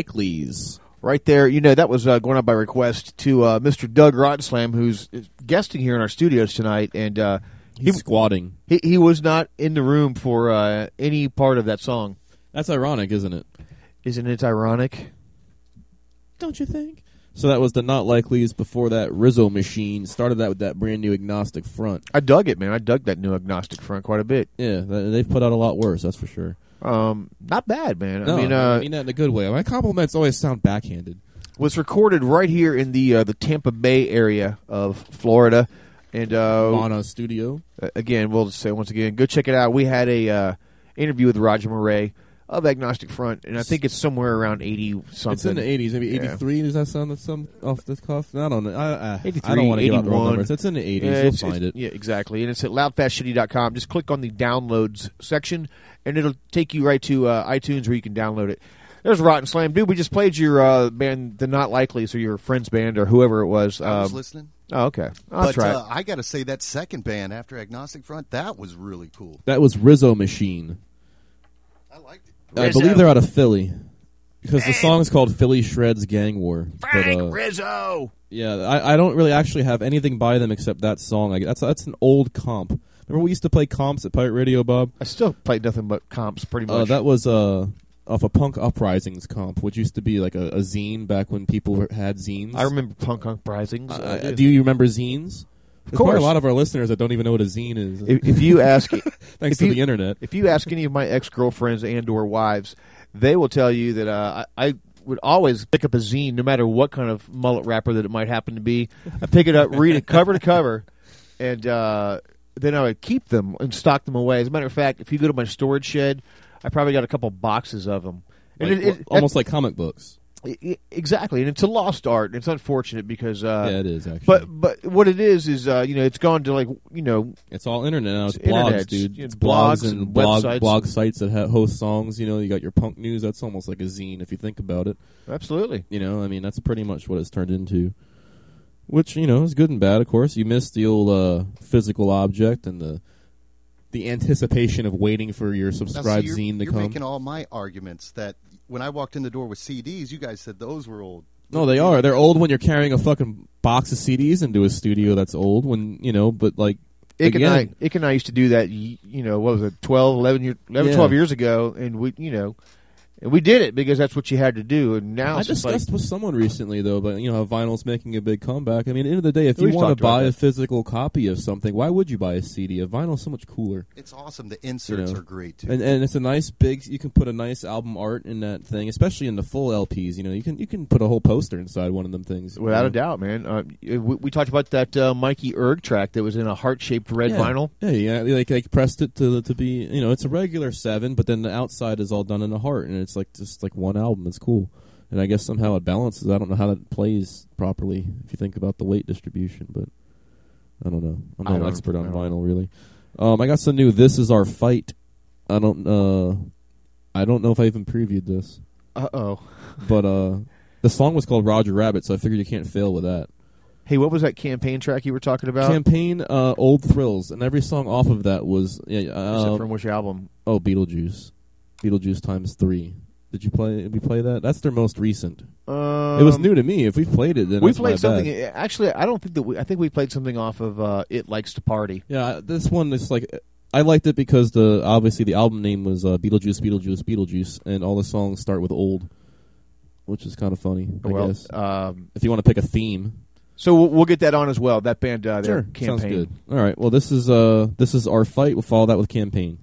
S8: Was the Not Likelies.
S6: Right there, you know, that was uh, going on by request to uh, Mr. Doug Rottenslam, who's guesting here in our studios tonight, and uh,
S8: He's squatting.
S6: he he was not in the room for uh, any part of that song.
S8: That's ironic, isn't it?
S6: Isn't it ironic?
S8: Don't you think? So that was the Not Likelies. Before that, Rizzo Machine started that with that brand new agnostic front.
S6: I dug it, man. I dug that new agnostic front quite a bit.
S8: Yeah, they've put out a lot worse. That's for sure.
S6: Um, not bad, man.
S8: No,
S6: I mean, uh,
S8: I mean that in a good way. My compliments always sound backhanded.
S6: was recorded right here in the uh, the Tampa Bay area of Florida, and uh,
S8: On a studio.
S6: Uh, again, we'll just say once again, go check it out. We had a uh, interview with Roger Miret of Agnostic Front, and I think it's somewhere around eighty something.
S8: It's in the 80s, maybe
S6: Yeah.
S8: 83. Does that sound like some off the cuff? I don't know. I, I, I don't want to give out the wrong numbers. It's in the 80s.
S6: Yeah,
S8: You'll find it.
S6: Yeah, exactly. And it's at loudfastshitty.com. Just click on the downloads section, and it'll take you right to uh, iTunes where you can download it. There's Rotten Slam. Dude, we just played your uh, band, The Not Likelies, or your friend's band, or whoever it was.
S11: I was
S6: Um,
S11: listening.
S6: Oh, okay. Oh,
S11: But
S6: that's right.
S11: uh, I got to say that second band after Agnostic Front, that was really cool.
S8: That was Rizzo Machine.
S11: I liked it.
S8: I
S6: Rizzo.
S8: believe they're out of Philly. Because the song is called Philly Shreds Gang War.
S6: Frank
S8: but, uh,
S6: Rizzo!
S8: Yeah, I, I don't really actually have anything by them except that song. I, that's that's an old comp. Remember we used to play comps at Pirate Radio, Bob?
S6: I still play nothing but comps, pretty
S8: Uh,
S6: much.
S8: that was uh, off a Punk Uprisings comp, which used to be like a, a zine back when people had zines.
S6: I remember Punk Uprisings.
S8: Uh,
S6: I
S8: do you remember zines? Probably
S6: course.
S8: a lot of our listeners that don't even know what a zine is.
S6: if, if you ask,
S8: Thanks
S6: if
S8: to
S6: you-
S8: the internet.
S6: If you ask any of my ex girlfriends and or wives, they will tell you that uh, I, I would always pick up a zine, no matter what kind of mullet wrapper that it might happen to be. I pick it up, read it cover to cover, and uh, then I would keep them and stock them away. As a matter of fact, if you go to my storage shed, I probably got a couple boxes of them. And
S8: Like,
S6: it- it-
S8: almost like comic books.
S6: I- I- Exactly, and it's a lost art. It's unfortunate because, uh,
S8: Yeah, it is, actually.
S6: But but what it is is, uh, you know, it's gone to like you know,
S8: It's all internet now. It's,
S6: It's
S8: blogs,
S6: internet.
S8: dude.
S6: It's
S8: It's blogs,
S6: blogs
S8: and,
S6: and
S8: blog
S6: websites
S8: blog sites that ha- host songs. You know, you got your punk news. That's almost like a zine if you think about it.
S6: absolutely.
S8: You know, I mean, that's pretty much what it's turned into. Which you know is good and bad. Of course, you miss the old uh, physical object and the the anticipation of waiting for your
S11: Now, see,
S8: subscribed
S11: you're,
S8: zine to
S11: you're
S8: come.
S11: making all my arguments that when I walked in the door with CDs, you guys said those were old.
S8: No, they are. They're old when you're carrying a fucking box of CDs into a studio that's old. When you know, but like
S6: Ick and, I,
S8: again,
S6: Ick and I used to do that. You know, what was it, 12, 11, year, 11
S8: Yeah.
S6: 12 years ago, and we, you know, and we did it because that's what you had to do. And now
S8: I
S6: it's just like,
S8: discussed with someone recently though, but you know how vinyl's making a big comeback. I mean, at the end of the day, if you want to
S6: about
S8: buy a physical copy of something, why would you buy a CD? A vinyl's so much cooler.
S11: It's awesome. The inserts
S8: You know.
S11: are great too.
S8: And and it's a nice big. You can put a nice album art in that thing, especially in the full LPs. You know, you can you can put a whole poster inside one of them things. you
S6: without
S8: know?
S6: a doubt, man. Uh, we, we talked about that uh, Mikey Erg track that was in a heart shaped red
S8: yeah.
S6: vinyl.
S8: Yeah, yeah. Like they pressed it to to be. You know, it's a regular seven, but then the outside is all done in a heart, and it's like just like one album. It's cool. And I guess somehow it balances. I don't know how that plays properly if you think about the weight distribution, but I don't know. I'm not an expert on vinyl really. Um, I got some new. This is our fight. I don't. Uh, I don't know if I even previewed this,
S6: Uh oh.
S8: but uh, the song was called Roger Rabbit, so I figured you can't fail with that.
S6: Hey, what was that campaign track you were talking about?
S8: Campaign, uh, Old Thrills, and every song off of that was yeah.
S6: Is it
S8: Uh,
S6: from which album?
S8: oh, Beetlejuice, Beetlejuice times three. Did you play? Did we play that? That's their most recent.
S6: Um,
S8: it was new to me. If we played it, then
S6: We played something.
S8: bad.
S6: Actually, I don't think that we. I think we played something off of uh, "It Likes to Party."
S8: Yeah, this one is like I liked it because the obviously the album name was uh, Beetlejuice, Beetlejuice, Beetlejuice, and all the songs start with old, which is kind of funny. I
S6: Well,
S8: guess
S6: um,
S8: if you want to pick a theme,
S6: so we'll, we'll get that on as well. That band, uh,
S8: sure,
S6: campaign.
S8: sounds good. All right, well this is uh this is our fight. We'll follow that with campaign.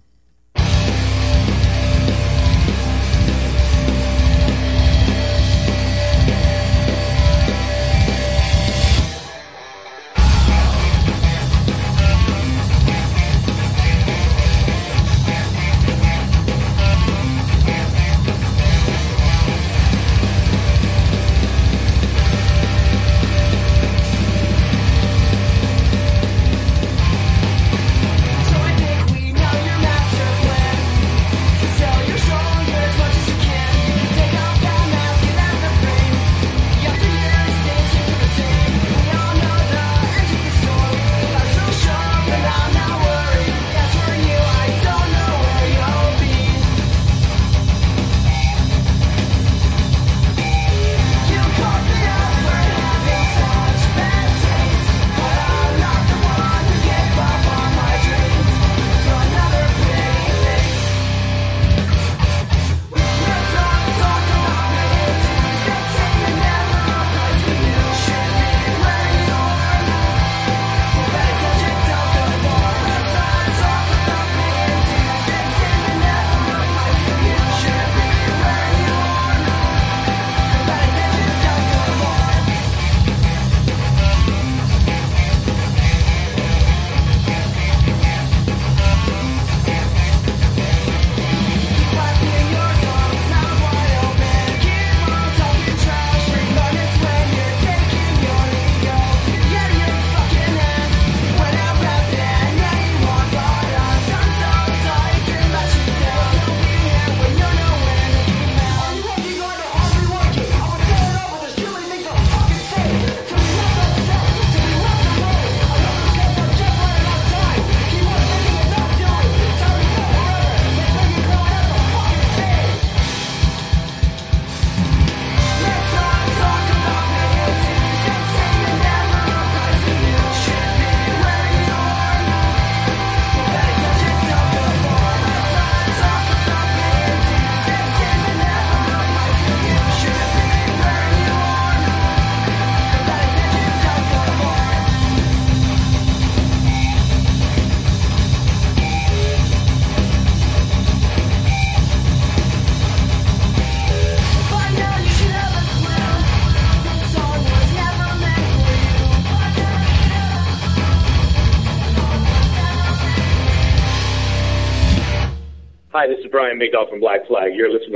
S10: Black Flag. You're listening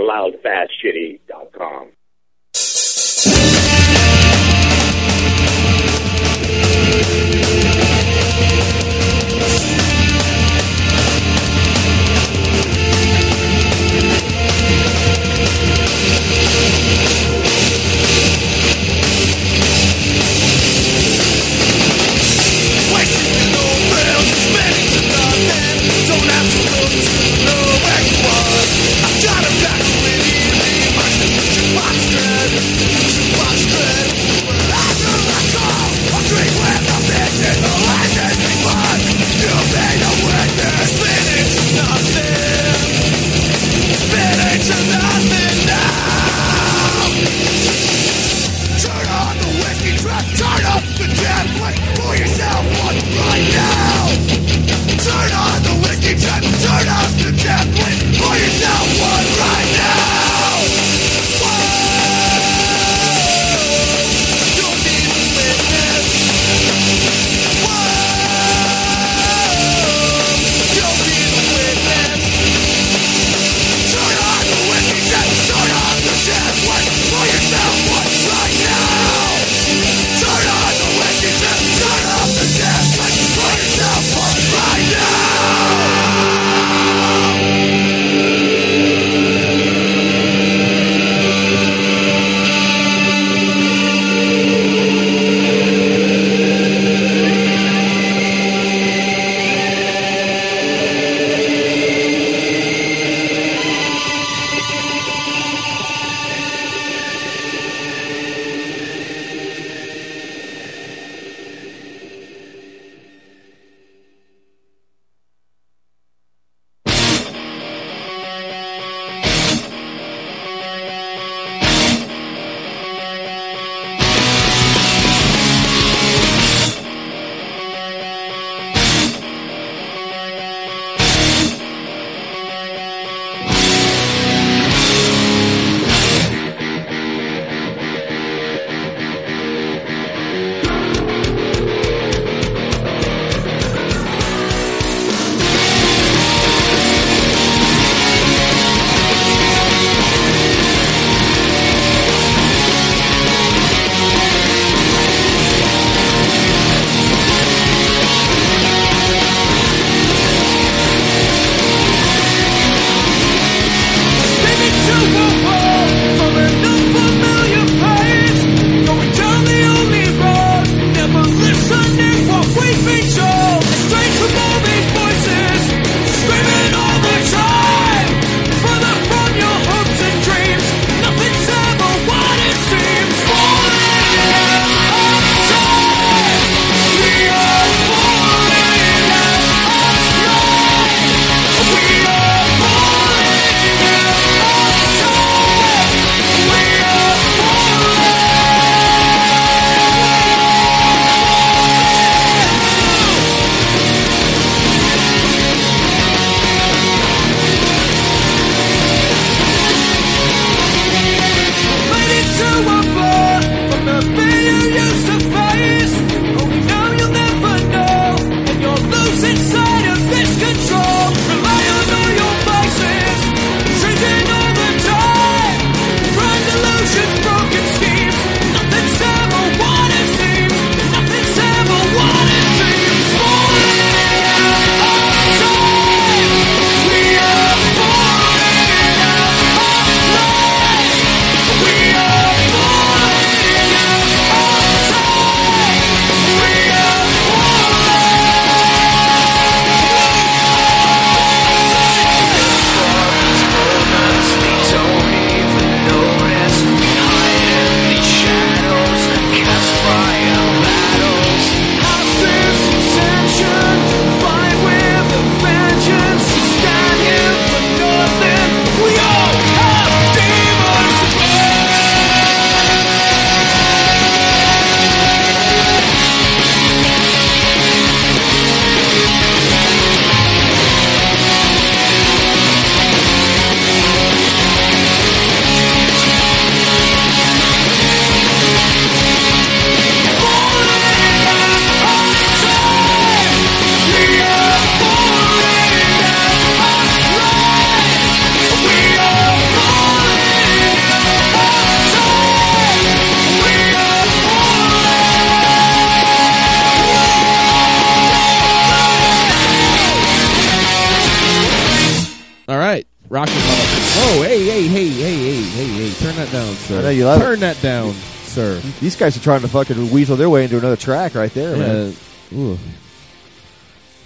S12: you
S6: love
S8: Turn
S6: it.
S8: that down, sir.
S6: These guys are trying to fucking weasel their way into another track right there, man.
S8: Ooh.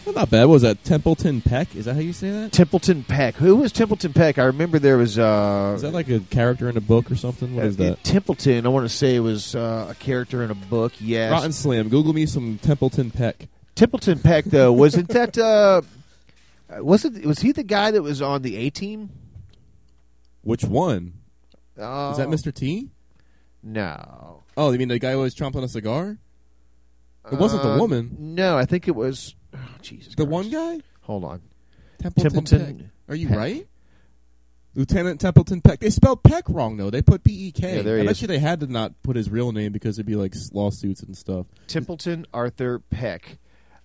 S8: Well, not bad. What was that Templeton Peck? Is that how you say that?
S6: Templeton Peck. Who was Templeton Peck? I remember there was. Uh,
S8: Is that like a character in a book or something? What is
S6: uh,
S8: that?
S6: Templeton. I want to say it was uh, a character in a book. Yes.
S8: Rotten Slam. Google me some Templeton Peck.
S6: Templeton Peck, though, wasn't that? Uh, wasn't was he the guy that was on the A team?
S8: Which one?
S6: Uh,
S8: Is that Mr. T?
S6: No.
S8: Oh, you mean the guy who was on a cigar? It wasn't the
S6: Uh,
S8: woman.
S6: No, I think it was. Oh, Jesus.
S8: The
S6: Christ.
S8: one guy?
S6: Hold on.
S8: Templeton,
S6: Templeton
S8: Peck. Are you
S6: Peck.
S8: right? Lieutenant Templeton Peck. They spelled Peck wrong though. They put P E K.
S6: Yeah, there
S8: I bet
S6: is.
S8: you they had to not put his real name because it'd be like lawsuits and stuff.
S6: Templeton Arthur Peck.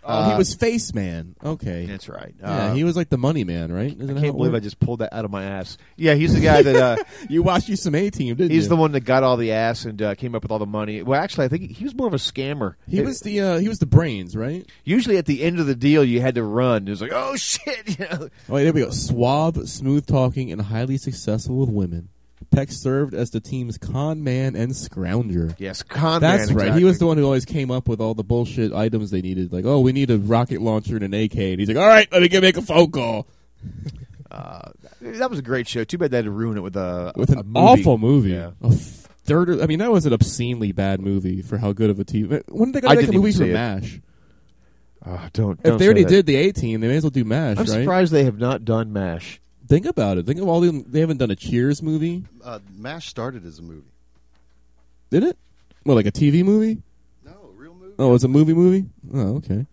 S8: Oh, he
S6: Uh,
S8: was Face Man. Okay,
S6: That's right.
S8: Yeah,
S6: Uh,
S8: he was like the money man, right? Isn't
S6: I can't believe I just pulled that out of my ass. Yeah, he's the guy that uh,
S8: you watched you some A Team, didn't
S6: he's
S8: you?
S6: the one that got all the ass and uh, came up with all the money. Well, actually, I think he was more of a scammer.
S8: He
S6: It-
S8: was the uh, he was the brains, right?
S6: usually at the end of the deal you had to run. It was like, oh shit, you know.
S8: Oh, wait, there we go. Suave, smooth talking, and highly successful with women. Peck served as the team's con man and scrounger.
S6: Yes, con
S8: That's
S6: man,
S8: right. He was the one who always came up with all the bullshit items they needed. Like, oh, we need a rocket launcher and an AK. And he's like, all right, let me get make a phone call.
S6: Uh, that was a great show. Too bad they had to ruin it with a
S8: With
S6: a
S8: an
S6: movie.
S8: awful movie.
S6: Yeah.
S8: A third. I mean, that was an obscenely bad movie for how good of a TV. When did they make a movie for
S6: it.
S8: MASH?
S6: Oh, don't,
S8: If
S6: don't
S8: they already
S6: that.
S8: did the A Team, they may as well do MASH,
S6: I'm
S8: right?
S6: surprised they have not done Mash.
S8: Think about it. Think of all the. They haven't done a Cheers movie,
S11: Uh, MASH started as a movie.
S8: did it? Well, like a TV movie?
S11: No, a real movie.
S8: Oh, it's a movie movie? Oh, okay.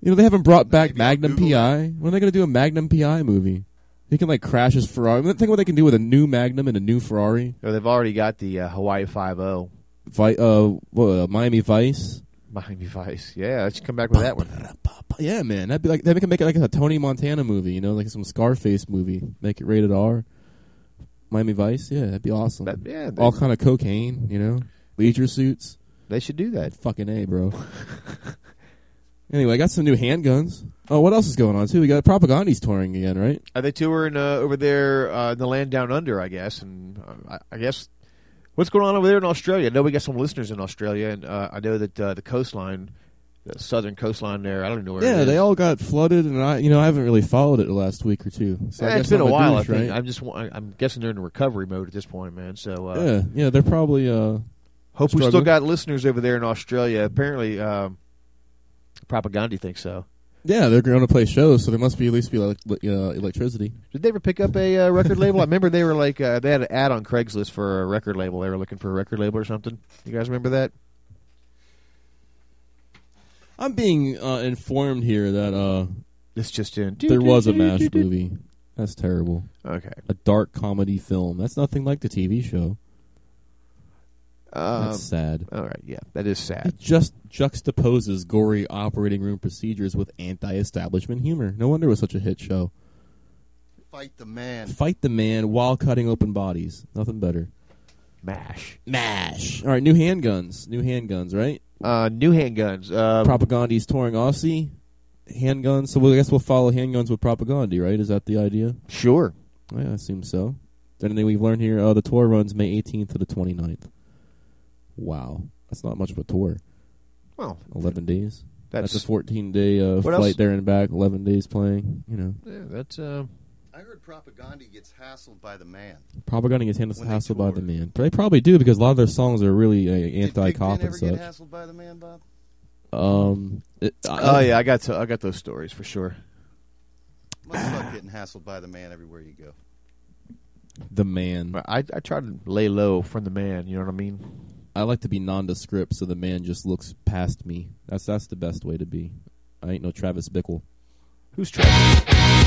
S8: You know, they haven't brought back
S11: Maybe
S8: Magnum
S11: Google
S8: PI. When are they going to do a Magnum PI movie? He can, like, crash his Ferrari. Think what they can do with a new Magnum and a new Ferrari.
S6: Oh, they've already got the uh, Hawaii Five O,
S8: Vi- uh, what, uh, Miami Vice.
S6: Miami Vice. Yeah, let's come back with that one.
S8: Yeah, man. That'd be like, they can make it like a Tony Montana movie, you know, like some Scarface movie. Make it rated R. Miami Vice, yeah, that'd be awesome.
S6: That- yeah,
S8: All kind of cocaine, you know, leisure suits.
S6: They should do that.
S8: Fucking A, bro. anyway, I got some new handguns. Oh, what else is going on, too? We got Propagandi's touring again, right?
S6: Are they touring uh, over there uh, in the land down under? I guess, and uh, I, I guess what's going on over there in Australia? I know we got some listeners in Australia, and uh, I know that uh, the coastline, the southern coastline there. I don't know where.
S8: Yeah, they all got flooded, and I, you know, I haven't really followed it the last week or two. So I
S6: Eh, it's been a
S8: I'm
S6: while. I think.
S8: Right?
S6: I'm, just, I'm guessing they're in recovery mode at this point, man. So uh,
S8: yeah, yeah, they're probably. Uh,
S6: hope we still got listeners over there in Australia. Apparently, um, Propagandi thinks so.
S8: Yeah, they're going to play shows, so there must be at least be like uh, electricity.
S6: Did they ever pick up a uh, record label? I remember they were like uh, they had an ad on Craigslist for a record label. They were looking for a record label or something. You guys remember that?
S8: I'm being uh, informed here that uh,
S6: This just in.
S8: there was a MASH movie. That's terrible.
S6: Okay.
S8: A dark comedy film. That's nothing like the TV show.
S6: Um,
S8: That's sad.
S6: All right, yeah, that is sad.
S8: It just juxtaposes gory operating room procedures with anti-establishment humor. No wonder it was such a hit show.
S11: Fight the man.
S8: Fight the man while cutting open bodies. Nothing better.
S6: Mash.
S8: Mash. All right, new handguns. New handguns, right?
S6: Uh, new handguns. Uh,
S8: Propagandi's touring Aussie. Handguns. So we'll, I guess we'll follow handguns with Propagandi, right? Is that the idea?
S6: Sure.
S8: Yeah, I assume so. Anything we've learned here? Uh, the tour runs May 18th to the 29th. Wow. That's not much of a tour.
S6: Well,
S8: 11 days.
S6: That's-
S8: That's, a 14-day uh, flight
S6: else?
S8: there and back, 11 days playing. You know.
S6: Yeah, that's. Uh,
S11: I heard Propagandi gets hassled by the man.
S8: Propagandi gets handled hassled by the man. But they probably do because a lot of their songs are really uh, anti-cop
S11: Ben
S8: and
S11: ever get
S8: such.
S11: hassled by the man, Bob?
S8: Um, it, I-
S6: oh yeah, I got to, I got those stories for sure.
S11: Must suck getting hassled by the man everywhere you go.
S8: the man.
S6: I I try to lay low from the man. You know what I mean?
S8: I like to be nondescript, so the man just looks past me. That's that's the best way to be. I ain't no Travis Bickle.
S6: Who's Travis?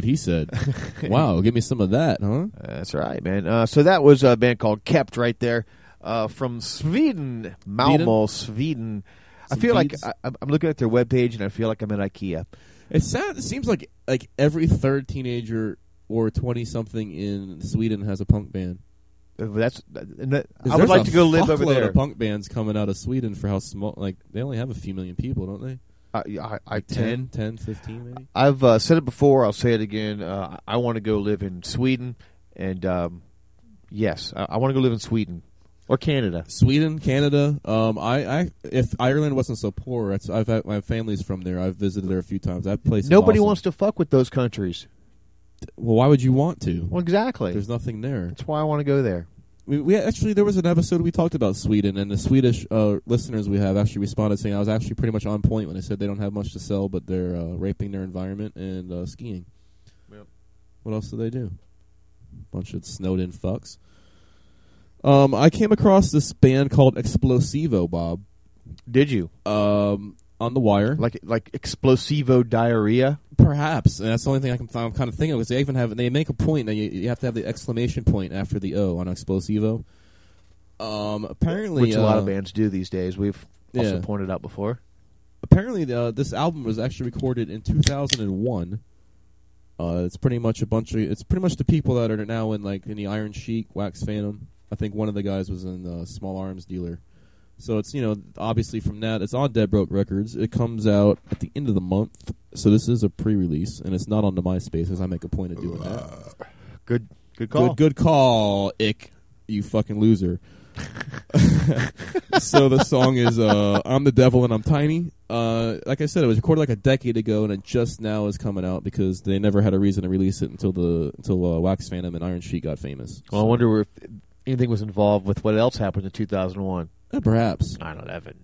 S8: What he said. wow, give me some of that, huh?
S6: That's right, man. Uh, so that was a band called Kept right there uh, from Sweden, Malmo, Sweden. I
S8: Some
S6: feel like
S8: beads?
S6: I, I'm looking at their webpage and I feel like I'm at IKEA.
S8: It sounds. It seems like like every third teenager or twenty something in Sweden has a punk band.
S6: That's and that, I would like to go live over there.
S8: Of punk bands coming out of Sweden for how small. Like they only have a few million people, don't they?
S6: I, I, I
S8: Like 10, 10, 15 maybe.
S6: I've uh, said it before. I'll say it again. Uh, I want to go live in Sweden, and um, yes, I, I want to go live in Sweden or Canada.
S8: Sweden, Canada. Um, I, I, if Ireland wasn't so poor, it's, I've had, my family's from there. I've visited there a few times. That place.
S6: Nobody
S8: awesome.
S6: wants to fuck with those countries.
S8: Well, why would you want to?
S6: Well, exactly.
S8: There's nothing there.
S6: That's why I want to go there.
S8: We, we actually there was an episode we talked about Sweden, and the Swedish uh, listeners we have actually responded saying I was actually pretty much on point when I said they don't have much to sell, but they're uh, raping their environment and uh, skiing.
S6: Yep.
S8: What else do they do? Bunch of snowed in fucks. Um, I came across this band called Explosivo, Bob.
S6: Did you?
S8: Um, on the wire,
S6: like like explosivo diarrhea.
S8: Perhaps, and that's the only thing I can, I'm kind of thinking of. Because they even have they make a point that you, you have to have the exclamation point after the O on Explosivo. Um, apparently,
S6: which a lot
S8: uh,
S6: of bands do these days. We've also
S8: yeah.
S6: pointed out before.
S8: apparently uh, this album was actually recorded in 2001. Uh, it's pretty much a bunch of it's pretty much the people that are now in like in the Iron Sheik, Wax Phantom. I think one of the guys was in uh, Small Arms Dealer. So it's you know obviously from that it's on Dead Broke Records. It comes out at the end of the month. So this is a pre-release and it's not on the MySpace as I make a point of doing that.
S6: Good good call.
S8: Good good call, Ick. You fucking loser. so the song is uh, "I'm the Devil and I'm Tiny." Uh, like I said, it was recorded like a decade ago, and it just now is coming out because they never had a reason to release it until the until uh, Wax Phantom and Iron Sheik got famous.
S6: Well, I wonder if anything was involved with what else happened in 2001.
S8: Uh, perhaps.
S10: 9 11.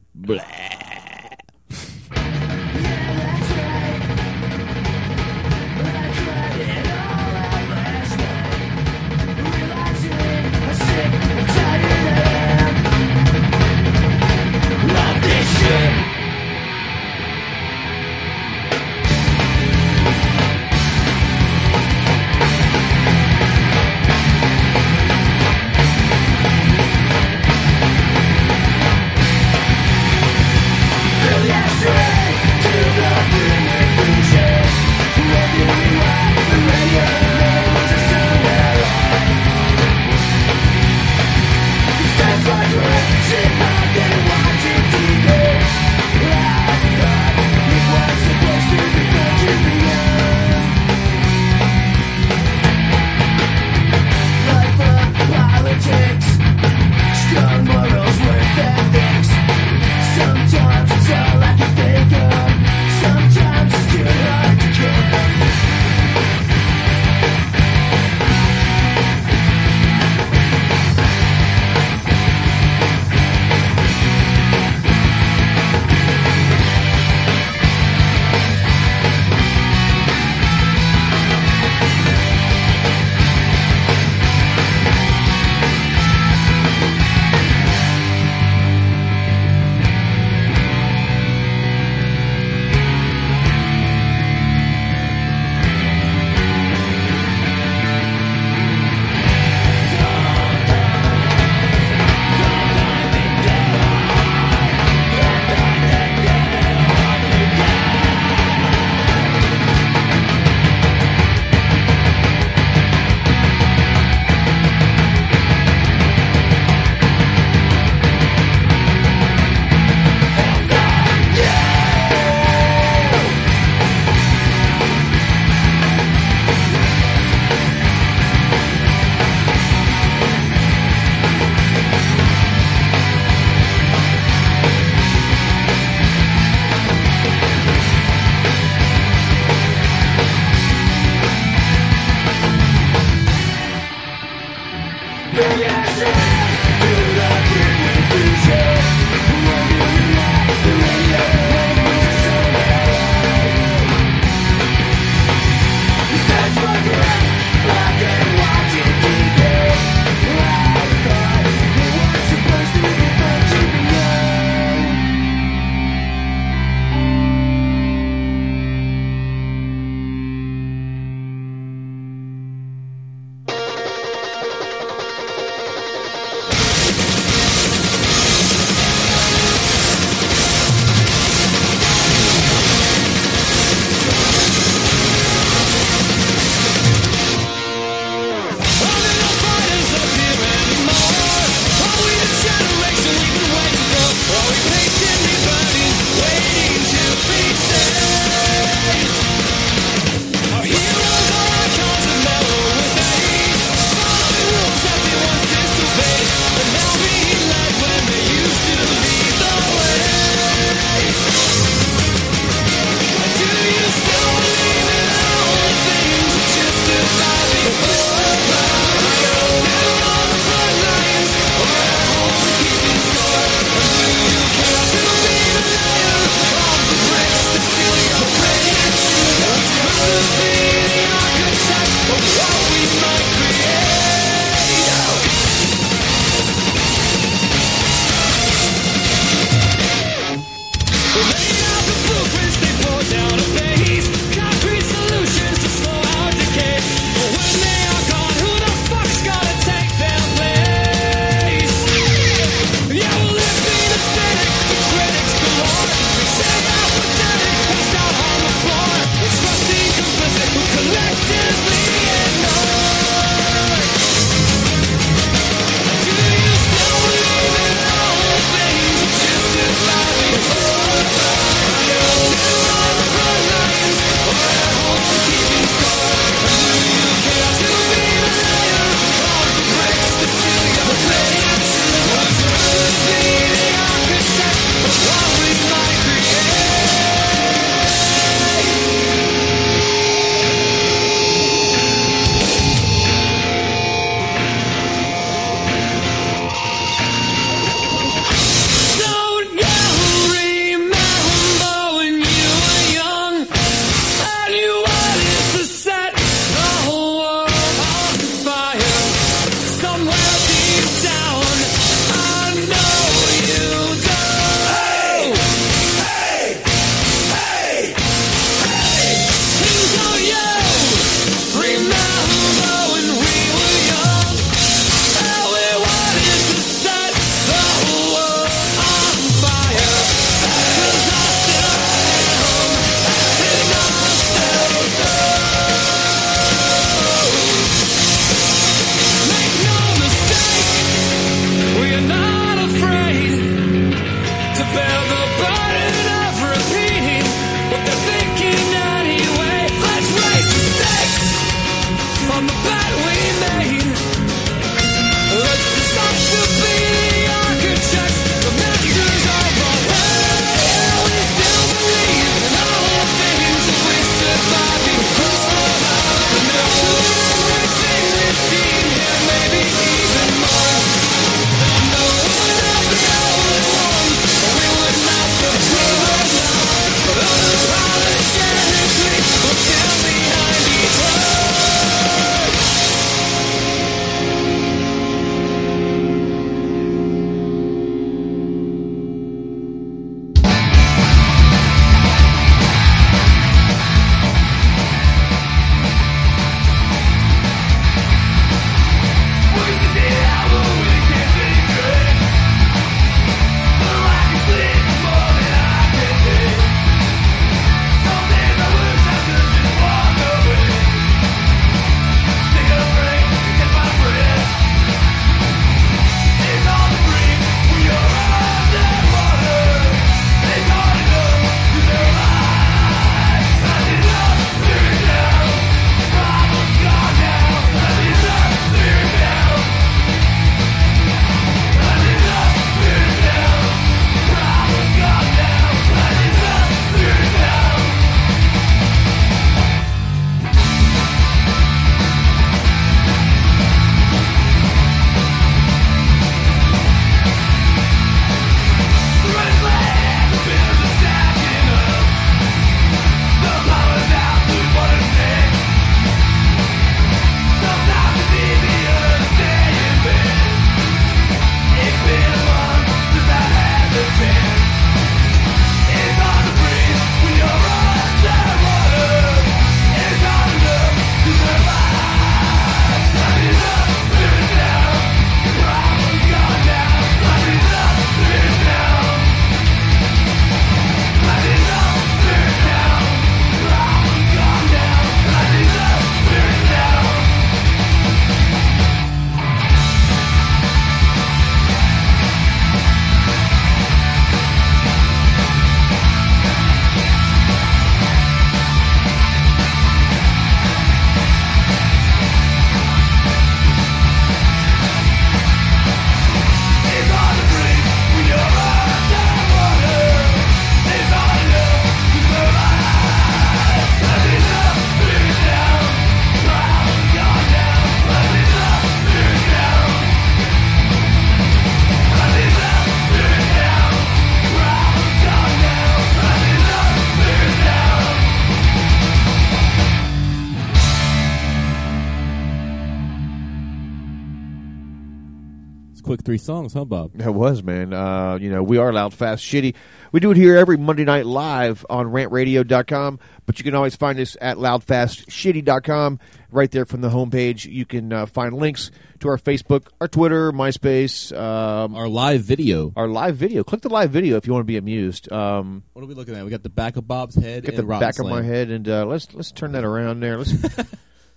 S8: Quick three songs, huh, Bob?
S6: That was, man. Uh, you know, we are loud, fast, shitty. We do it here every Monday night live on rantradio.com, but you can always find us at loudfastshitty.com. Right there from the homepage, you can uh, find links to our Facebook, our Twitter, MySpace, um,
S8: Our live video.
S6: our live video. Click the live video if you want to be amused. Um,
S8: What are we looking at? We got the back of Bob's head
S6: get the back of my head, and uh, let's let's turn that around there. Let's. how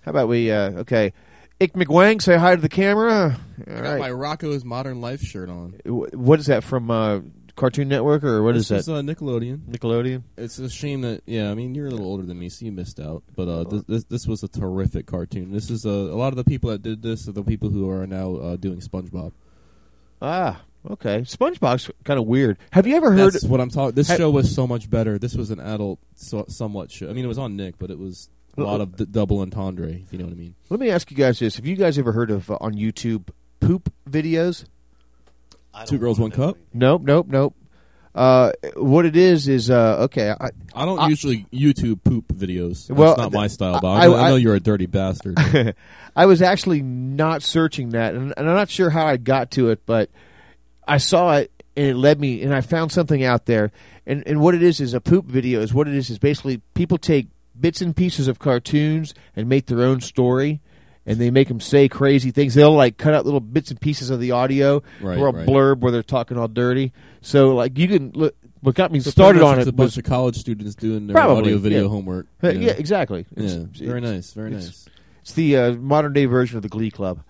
S6: about we? Uh, okay, Ick McWang, say hi to the camera. All
S8: I got
S6: right.
S8: my Rocko's Modern Life shirt on.
S6: What is that from? Uh, Cartoon Network or what is
S8: this
S6: that?
S8: is uh, Nickelodeon.
S6: Nickelodeon.
S8: It's a shame that yeah, I mean you're a little older than me, so you missed out. But uh, this, this this was a terrific cartoon. This is uh, a lot of the people that did this are the people who are now uh, doing SpongeBob.
S6: Ah, okay. SpongeBob's kind of weird. Have you ever heard?
S8: That's what I'm talking. This show was so much better. This was an adult, so, somewhat show. I mean, it was on Nick, but it was a lot of d- double entendre. If you know what I mean.
S6: Let me ask you guys this: Have you guys ever heard of uh, on YouTube poop videos?
S8: Two girls, one cup.
S6: Nope, nope, nope. Uh, what it is is uh, okay. I,
S8: I don't
S6: I-
S8: usually YouTube poop videos. That's
S6: Well,
S8: not my style, but
S6: I-
S8: I, know, I,
S6: I-
S8: know you're a dirty bastard.
S6: I was actually not searching that, and, and I'm not sure how I got to it, but I saw it and it led me, and I found something out there. And and what it is is a poop video. Is what it is is basically people take bits and pieces of cartoons and make their own story. And they make them say crazy things. They'll like cut out little bits and pieces of the audio
S8: Right,
S6: or a
S8: right.
S6: blurb where they're talking all dirty. So like you can look. What got me
S8: So
S6: started on
S8: it's
S6: it
S8: a bunch of college students doing their
S6: Probably,
S8: audio video
S6: yeah.
S8: homework.
S6: Uh,
S8: know.
S6: yeah, exactly.
S8: Yeah,
S6: It's-
S8: very
S6: it's-
S8: nice, very
S6: it's-
S8: nice.
S6: It's the uh, modern day version of the Glee Club.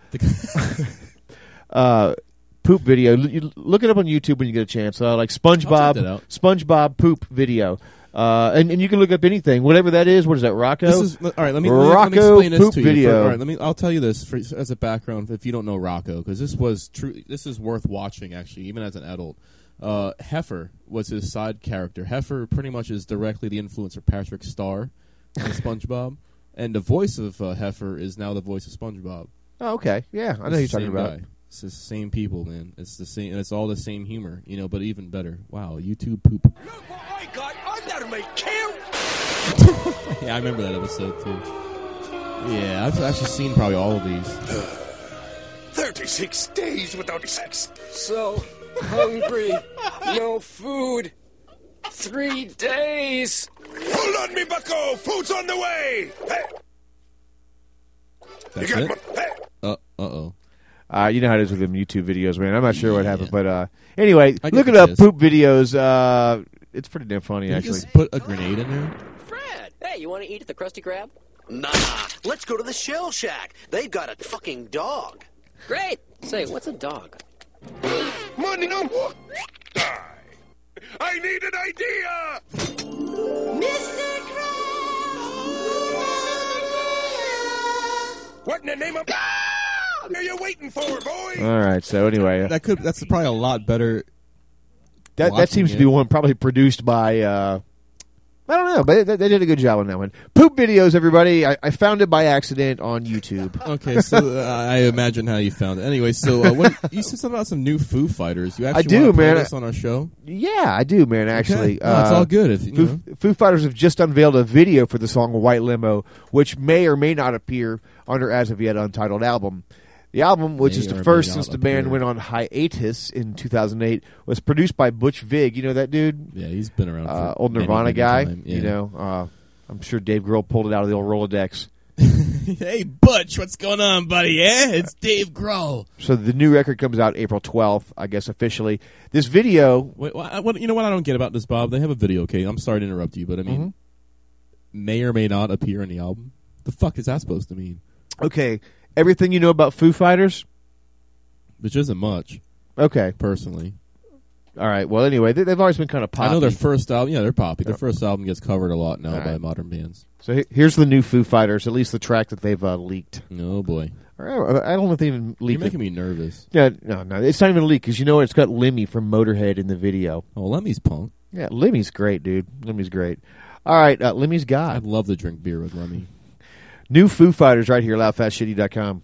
S6: uh, poop video. L- you look it up on YouTube when you get a chance. Uh, like SpongeBob,
S8: check that out.
S6: SpongeBob poop video. Uh, and, and you can look up anything, whatever that is. What is that, Rocko?
S8: This is all right. Let me, me- let me explain this to you.
S6: video.
S8: For- all right, let me. I'll tell you this for, as a background if you don't know Rocko, because this was true. This is worth watching actually, even as an adult. Uh, Heffer was his side character. Heffer pretty much is directly the influence of Patrick Star in SpongeBob, and the voice of uh, Heffer is now the voice of SpongeBob.
S6: oh, okay. Yeah, I know who you're talking about.
S8: guy. It's the same people, man. It's the same. It's all the same humor, you know, but even better. Wow, YouTube poop.
S10: Look what I got under me, kill!
S8: yeah, I remember that episode too. Yeah, I've actually seen probably all of these.
S10: 36 days without sex.
S13: So hungry. no food. Three days.
S10: Hold on, me bucko! Food's on the way! Hey,
S8: That's
S10: you got
S8: it.
S10: my... Hey.
S8: Uh uh oh.
S6: Uh, you know how it is with them YouTube videos, man. I'm not sure what happened, but uh, anyway, look it
S8: the
S6: up.
S8: gist.
S6: Poop videos. Uh, it's pretty damn funny,
S8: You
S6: actually.
S8: just put a grenade in there.
S14: Fred, hey, you want to eat at the Krusty Krab?
S15: Nah, let's go to the Shell Shack. They've got a fucking dog.
S14: Great. Say, what's a dog?
S10: Money no more. Die. I need an idea!
S3: Mr.
S10: What in the name of... What are you waiting for, boy?
S6: All right. So anyway,
S8: That could. That's probably a lot better.
S6: that that
S8: watching
S6: seems to be one probably produced by. Uh, I don't know, but they, they did a good job on that one. Poop videos, everybody. I, I found it by accident on YouTube.
S8: Okay, so uh, I imagine how you found it. Anyway, so uh, what, you said something about some new Foo Fighters. You actually
S6: I do, man.
S8: This on our show.
S6: Yeah, I do, man. Actually,
S8: No, it's
S6: Uh,
S8: all good. If you
S6: Foo,
S8: know.
S6: Foo Fighters have just unveiled a video for the song "White Limo," which may or may not appear on their as of yet untitled album. The album, which is the first since the band
S8: appear.
S6: went on hiatus in 2008, was produced by Butch Vig. You know that dude?
S8: Yeah, he's been around.
S6: Uh, old Nirvana guy.
S8: time.
S6: You know, uh, I'm sure Dave Grohl pulled it out of the old Rolodex.
S8: hey, Butch, what's going on, buddy? Yeah, it's Dave Grohl.
S6: So the new record comes out April 12th, I guess officially. This video,
S8: Wait, what, you know what I don't get about this, Bob? They have a video. Okay, I'm sorry to interrupt you, but I mean,
S6: Mm-hmm.
S8: may or may not appear in the album. The fuck is that supposed to mean?
S6: okay, everything you know about Foo Fighters.
S8: Which isn't much,
S6: Okay,
S8: personally.
S6: all right. Well, anyway, they, they've always been kind of poppy.
S8: I know their first album. Yeah, they're poppy. Their first album gets covered a lot now
S6: All
S8: by modern bands.
S6: So he- here's the new Foo Fighters, at least the track that they've uh, leaked.
S8: Oh boy,
S6: I don't know if they even
S8: you're making
S6: it.
S8: me nervous.
S6: Yeah, no, no, it's not even a leak because you know? It's got Lemmy from Motorhead in the video.
S8: Oh, Lemmy's punk.
S6: Yeah, Lemmy's great, dude. Lemmy's great. All right, uh, Lemmy's
S8: I'd love to drink beer with Lemmy.
S6: New Foo Fighters right here, loudfastshitty.com.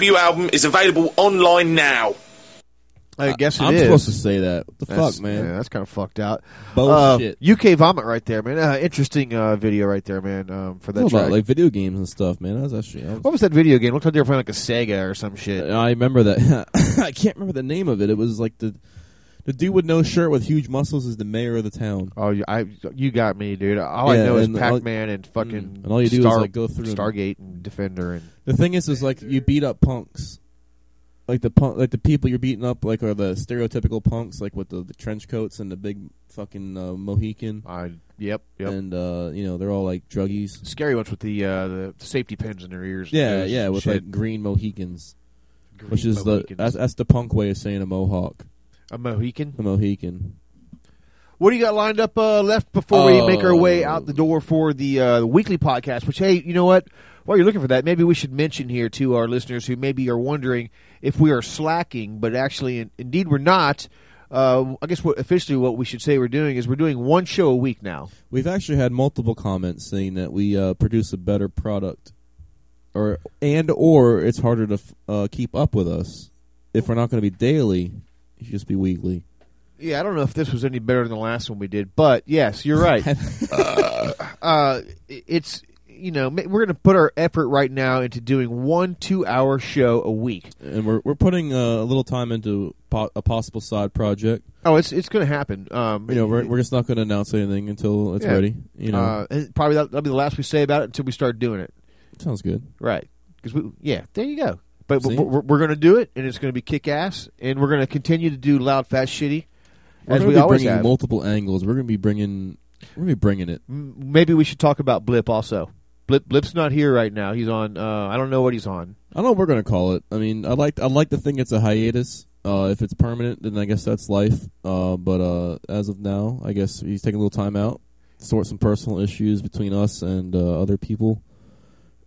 S16: debut album is available online now.
S6: I guess it
S8: I'm
S6: is.
S8: supposed to say that. What the
S6: That's-
S8: fuck, man?
S6: Yeah, that's kind of fucked out.
S8: Bullshit.
S6: Uh, UK vomit right there, man. Uh, interesting uh, video right there, man. Um, for that
S8: What about
S6: track.
S8: like video games and stuff, man. That was actually. I was-
S6: what was that video game? Looked like they were playing like a Sega or some shit.
S8: I remember that. I can't remember the name of it. It was like the the dude with no shirt with huge muscles is the mayor of the town.
S6: Oh, you, I, you got me, dude. All I know is Pac-Man and fucking
S8: Mm. and all you do
S6: Star,
S8: is like go through
S6: Stargate and Defender and
S8: The thing is, is like you beat up punks, like the punk, like the people you're beating up, like are the stereotypical punks, like with the, the trench coats and the big fucking uh, Mohican.
S6: I yep, yep.
S8: And uh, you know they're all like druggies.
S6: scary ones with the uh, the safety pins in their ears.
S8: Yeah, yeah, with
S6: shit.
S8: like green Mohicans,
S6: Green
S8: which is
S6: Mohicans.
S8: the that's, that's the punk way of saying a mohawk.
S6: a Mohican.
S8: A Mohican.
S6: What do you got lined up uh, left before we make our way
S8: Oh.
S6: out the door for the, uh, the weekly podcast? Which, hey, you know what? While you're looking for that, maybe we should mention here to our listeners who maybe are wondering if we are slacking, but actually, in, indeed, we're not. Uh, I guess what officially what we should say we're doing is we're doing one show a week now.
S8: We've actually had multiple comments saying that we uh, produce a better product, or and or it's harder to f- uh, keep up with us if we're not going to be daily. It should just be weekly.
S6: Yeah, I don't know if this was any better than the last one we did, but yes, you're right. uh, uh, it's you know we're going to put our effort right now into doing one two hour show a week.
S8: and we're we're putting uh, a little time into po- a possible side project.
S6: Oh, it's it's going to happen. Um,
S8: You know, we're we're just not going to announce anything until it's
S6: Yeah.
S8: ready. You know,
S6: uh, probably that, that'll be the last we say about it until we start doing it.
S8: sounds good.
S6: Right? Because we yeah, there you go. But
S8: See?
S6: we're, we're, going to do it, and it's going to be kick ass, and we're going to continue to do loud, fast, shitty,
S8: We're
S6: as
S8: gonna
S6: we
S8: be
S6: always
S8: bringing
S6: have.
S8: multiple angles. We're going to be bringing we're going to be bringing it.
S6: Maybe we should talk about Blip also. Blip Blip's not here right now. He's on. Uh, I don't know what he's on.
S8: I don't know what we're going to call it. I mean, I like I like to think it's a hiatus. Uh, if it's permanent, then I guess that's life. Uh, but uh, as of now, I guess he's taking a little time out, sort some personal issues between us and uh, other people.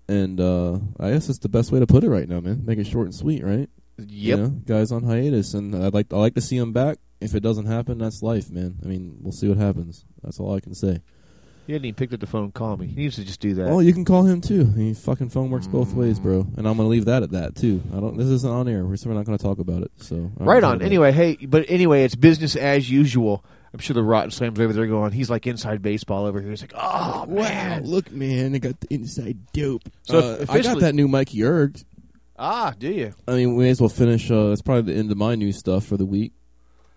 S8: And uh, I guess it's the best way to put it right now, man. Make it short and sweet, right?
S6: Yep.
S8: You know, guys on hiatus, and I'd like I like to see him back. If it doesn't happen, that's life, man. I mean, we'll see what happens. That's all I can say.
S6: He hadn't even picked up the phone and called me. He needs to just do that.
S8: Well, you can call him too. He fucking phone works both ways,
S6: Mm.
S8: bro. And I'm gonna leave that at that too. I don't. This isn't on air. We're we're not gonna talk about it. So
S6: Right on. Anyway, hey, but anyway, it's business as usual. I'm sure the Rotten Slams over there going. He's like inside baseball over here. He's like, oh
S8: Wow,
S6: man,
S8: look, man, I got the inside dope.
S6: So
S8: So I got that new Mikey Erg.
S6: ah, do you?
S8: I mean, we may as well finish. Uh, that's probably the end of my new stuff for the week.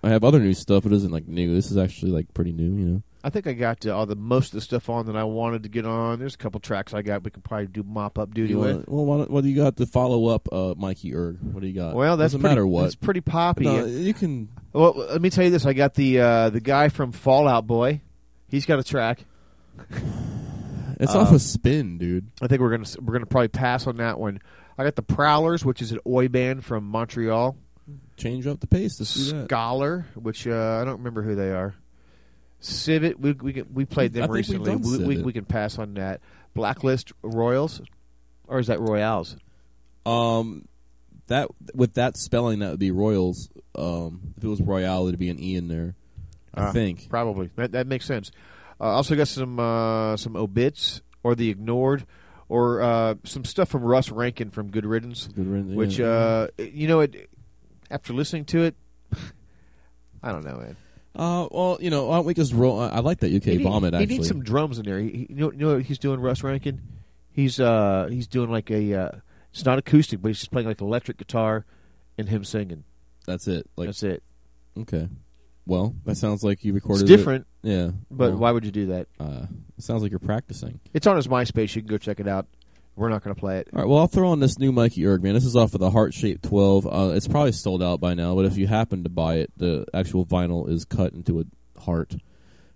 S8: I have other new stuff, but it isn't like new. This is actually like pretty new, you know.
S6: I think I got uh, all the most of the stuff on that I wanted to get on. There's a couple tracks I got we could probably do mop up duty
S8: You
S6: with.
S8: wanna- well, what, what do you got to follow up, uh, Mikey Erg? What do you got?
S6: Well, that's
S8: doesn't
S6: pretty,
S8: matter what.
S6: That's pretty poppy.
S8: No, you can.
S6: Well, let me tell you this: I got the uh, the guy from Fall Out Boy. He's got a track.
S8: It's
S6: Uh,
S8: off a spin, dude.
S6: I think we're gonna we're gonna probably pass on that one. I got the Prowlers, which is an oi band from Montreal.
S8: Change up the pace. Let's do that.
S6: Scholar, which uh, I don't remember who they are. Civet, we we we played them
S8: I
S6: recently. We, we we can pass on that. Blacklist Royals, or is that Royals?
S8: Um, that with that spelling, that would be Royals. Um, if it was Royale, it'd be an e in there. I
S6: Ah,
S8: think.
S6: probably that that makes sense. Uh, also got some uh, some obits or the ignored or uh, some stuff from Russ Rankin from Good Riddance,
S8: Good Riddance,
S6: which
S8: yeah.
S6: uh, you know it. After listening to it, I don't know, man.
S8: Uh, well, you know, why don't we just roll? I, I like that UK
S6: He need-
S8: vomit.
S6: He
S8: Actually,
S6: needs some drums in there. He, he- you, know, you know what he's doing, Russ Rankin? He's uh he's doing like a uh, it's not acoustic, but he's just playing like electric guitar and him singing.
S8: That's it. Like
S6: That's it.
S8: Okay. Well, that sounds like you recorded.
S6: It's different.
S8: It. Yeah,
S6: But
S8: well,
S6: why would you do that?
S8: Uh, it sounds like you're practicing.
S6: It's on his MySpace. You can go check it out. We're not going to play it.
S8: All right. Well, I'll throw on this new Mikey Erg, man. This is off of the Heart Shape 12. Uh, it's probably sold out by now, but if you happen to buy it, the actual vinyl is cut into a heart.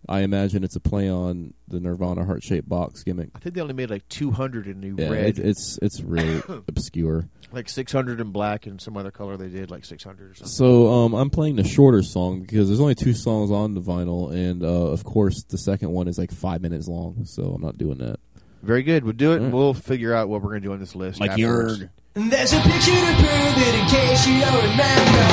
S8: I imagine it's a play on the Nirvana heart shaped box gimmick.
S6: I think they only made like 200 in new
S8: Yeah,
S6: red.
S8: it, it's it's really obscure.
S6: like 600 in black and some other color they did like 600 or something.
S8: So um, I'm playing the shorter song because there's only two songs on the vinyl, and uh, of course the second one is like five minutes long. So I'm not doing that.
S6: Very good. We'll do it and we'll figure out what we're going to do on this list.
S8: Like
S6: afterwards.
S8: Yerg.
S3: And there's a picture to prove it in case you don't remember.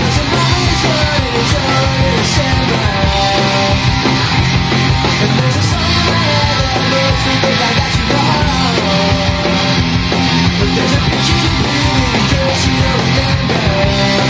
S3: Cause the moment is gone and it's already December. And there's a song in my head that makes me think I got you wrong. But there's a picture to prove it in case you don't remember.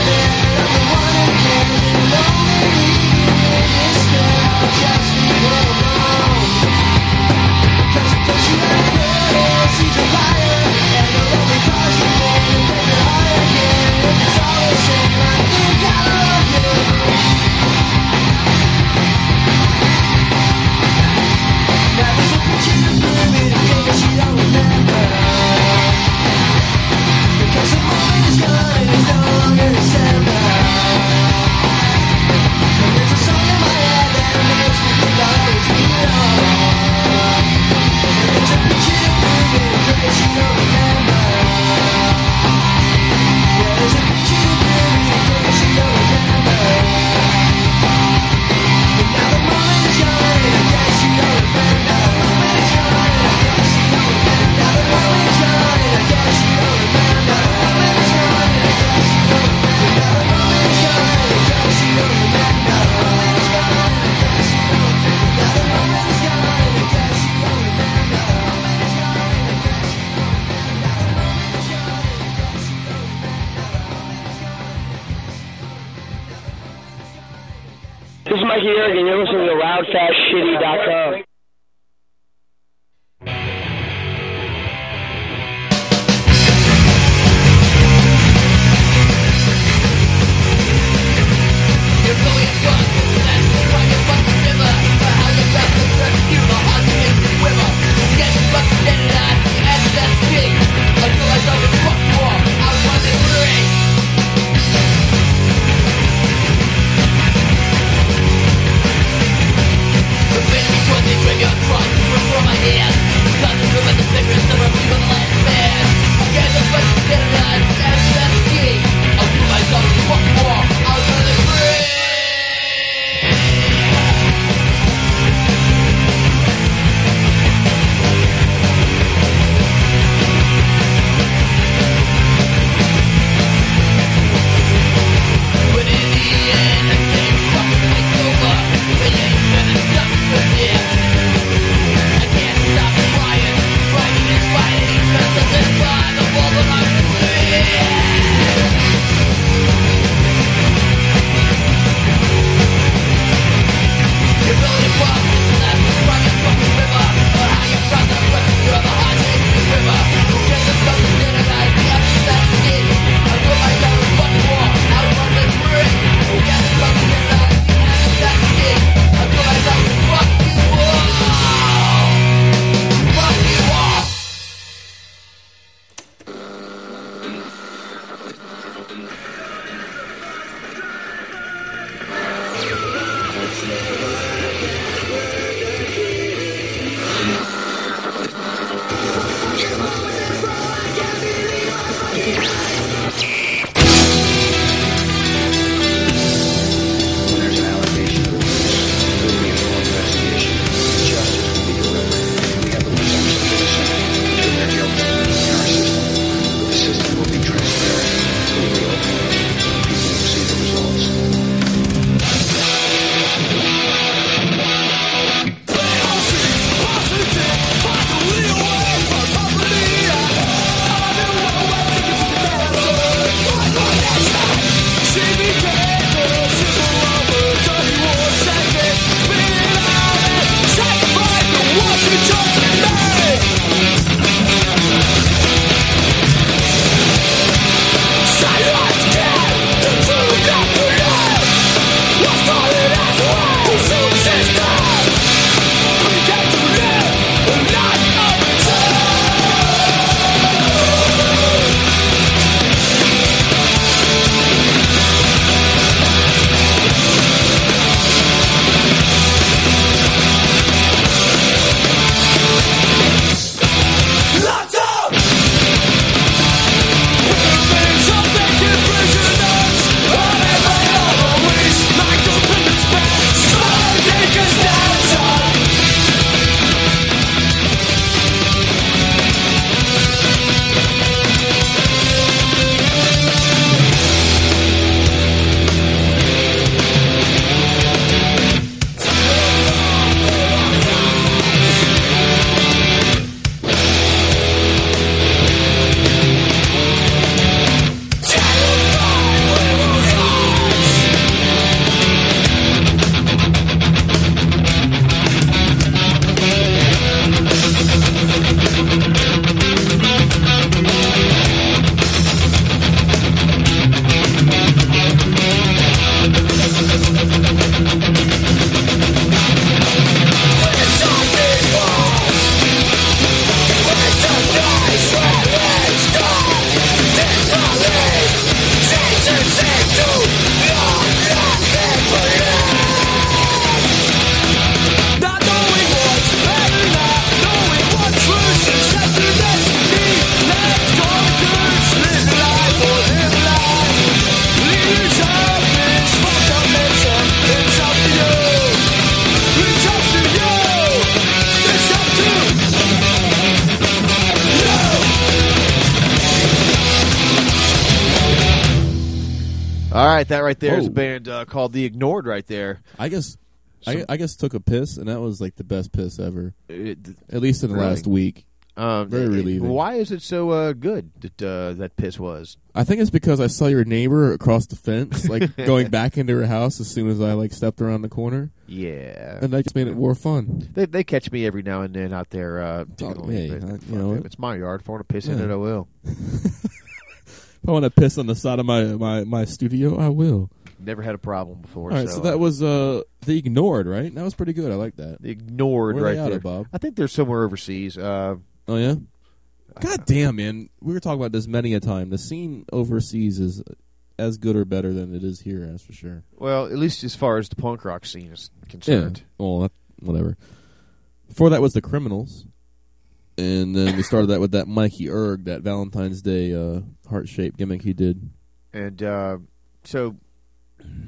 S6: right, there is a band uh, called The Ignored right there.
S8: I guess I, I guess took a piss, and that was like the best piss ever.
S6: It-
S8: At least in the
S6: really?
S8: last week.
S6: Um,
S8: Very
S6: it-
S8: relieving.
S6: Why is it so uh, good that uh, that piss was?
S8: I think it's because I saw your neighbor across the fence, like going back into her house as soon as I like stepped around the corner.
S6: Yeah,
S8: and that just made it more fun.
S6: They they catch me every now and then out there. Uh,
S8: Oh, hey, I- you know
S6: it's my yard. If I want to piss in it, I will.
S8: If I want to piss on the side of my, my, my studio, I will.
S6: Never had a problem before.
S8: All right, so, that was uh, the ignored, right? That was pretty good. I like that.
S6: The ignored right there,
S8: of, Bob?
S6: I think they're somewhere overseas. Uh,
S8: Oh yeah. God damn, man! We were talking about this many a time. The scene overseas is as good or better than it is here. That's for sure.
S6: well, at least as far as the punk rock scene is concerned. Yeah.
S8: Well, that, whatever. Before that was the criminals, and then we started that with that Mikey Erg, that Valentine's Day uh, heart shaped gimmick he did.
S6: And uh, so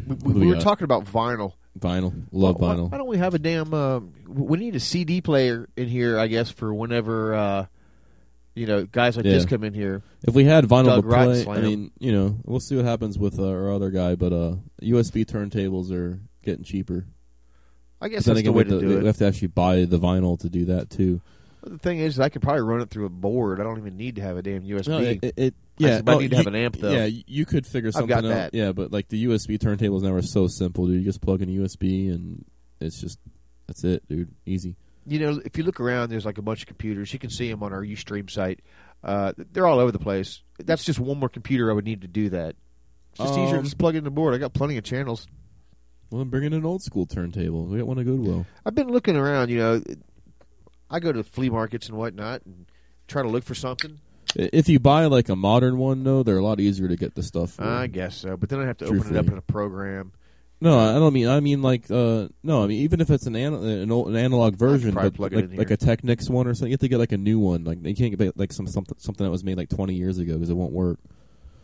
S6: we, we, we
S8: we
S6: were talking about vinyl.
S8: Vinyl, love
S6: Why-
S8: vinyl.
S6: Why don't we have a damn? Uh, we need a CD player in here, I guess, for whenever uh, you know guys like this come in here.
S8: If we had vinyl
S6: Doug
S8: to play, I mean, you know, we'll see what happens with uh, our other guy. But uh, USB turntables are getting cheaper.
S6: I guess
S8: But
S6: that's the
S8: again,
S6: way
S8: we
S6: to
S8: have
S6: do
S8: we
S6: it.
S8: have to actually buy the vinyl to do that too.
S6: The thing is, I could probably run it through a board. I don't even need to have a damn USB.
S8: No, it, it, it-
S6: I
S8: yeah,
S6: might
S8: oh,
S6: need to
S8: you-
S6: have an amp though.
S8: Yeah, you- could figure something I've
S6: got
S8: out.
S6: that.
S8: Yeah, but like the USB turntables now are so simple, dude. You just plug in a USB and it's just that's it, dude. Easy.
S6: you know, if you look around, there's like a bunch of computers. You can see them on our UStream site. Uh, they're all over the place. That's just one more computer I would need to do that. It's just easier to
S8: Um,
S6: just plug in the board. I got plenty of channels.
S8: Well, then bring in an old school turntable. We got one at Goodwill.
S6: I've been looking around. You know, I go to flea markets and whatnot and try to look for something.
S8: If you buy like a modern one, though, they're a lot easier to get the stuff. For.
S6: I guess so, but then I have to open it up in a program.
S8: No, I don't mean. I mean like. Uh, no, I mean even if it's an an, an, old, an analog version, but like, like a Technics one or something, you have to get like a new one. Like you can't get like some something something that was made like twenty years ago because it won't work.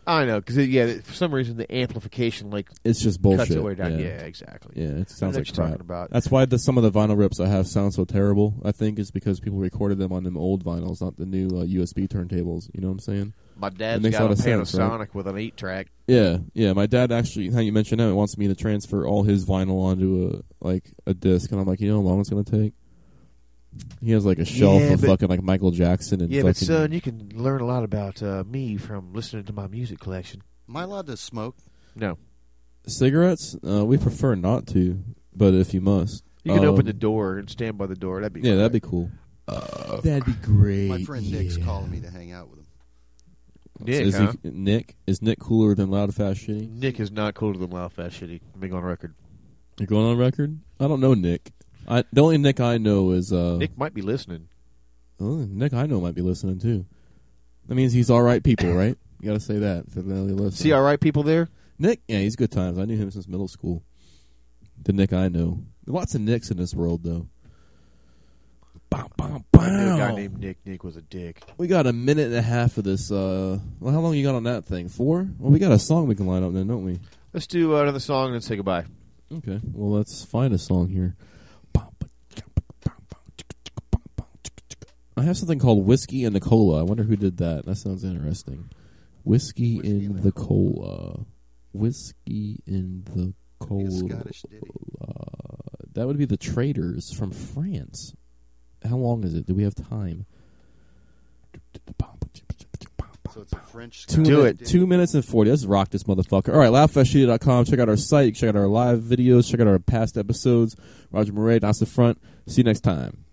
S6: I know because yeah, for some reason the amplification like
S8: It's just
S6: cuts
S8: bullshit.
S6: it way down.
S8: Yeah.
S6: Yeah, exactly.
S8: Yeah, it sounds like crap.
S6: talking about.
S8: That's why the, some of the vinyl rips I have sound so terrible. I think is because people recorded them on them old vinyls, not the new uh, USB turntables. You know what I'm saying?
S6: My dad's got a
S8: of sense, right?
S6: Panasonic with an eight track.
S8: Yeah, yeah. My dad actually, how you mentioned that, wants me to transfer all his vinyl onto a like a disc, and I'm like, you know how long it's gonna take? He has like a shelf
S6: Yeah,
S8: of
S6: but-
S8: fucking like Michael Jackson and
S6: Yeah, but
S8: fucking.
S6: son, you can learn a lot about uh, me from listening to my music collection.
S11: Am I allowed to smoke?
S6: No.
S8: cigarettes, uh, we prefer not to, but if you must,
S6: You can
S8: Um,
S6: open the door and stand by the door. That'd be
S8: Yeah,
S6: fine.
S8: that'd be cool. that'd be great.
S11: My friend Nick's calling me to hang out with him.
S6: Nick,
S8: is
S6: huh?
S8: he, Nick is Nick cooler than Loud Fast Shitty?
S6: Nick is not cooler than Loud Fast Shitty. Big on record.
S8: You're going on record? I don't know Nick. I the only Nick I know is uh,
S6: Nick might be listening.
S8: Oh, Nick I know might be listening too. That means he's all right people, right? You got to say that for the only listener.
S6: See all right people there?
S8: Nick, yeah, he's good times. I knew him since middle school. The Nick I know. Lots of Nicks in this world, though. Bow,
S6: a guy named Nick. Nick was a dick.
S8: We got a minute and a half of this. Uh, well, how long you got on that thing? Four? Well, we got a song we can line up then, don't we?
S6: Let's do another song and then say goodbye.
S8: Okay. Well, let's find a song here. I have something called Whiskey and the Cola. I wonder who did that. That sounds interesting. Whiskey, in the Cola. Whiskey in the Cola. That would be the Traders from France. How long is it? Do we have time?
S11: So it's a French.
S8: Two minute- Two minutes and 40. Let's rock this motherfucker. All right, loudfastshitty.com. Check out our site. Check out our live videos. Check out our past episodes. Roger Miret, the Front. See you next time.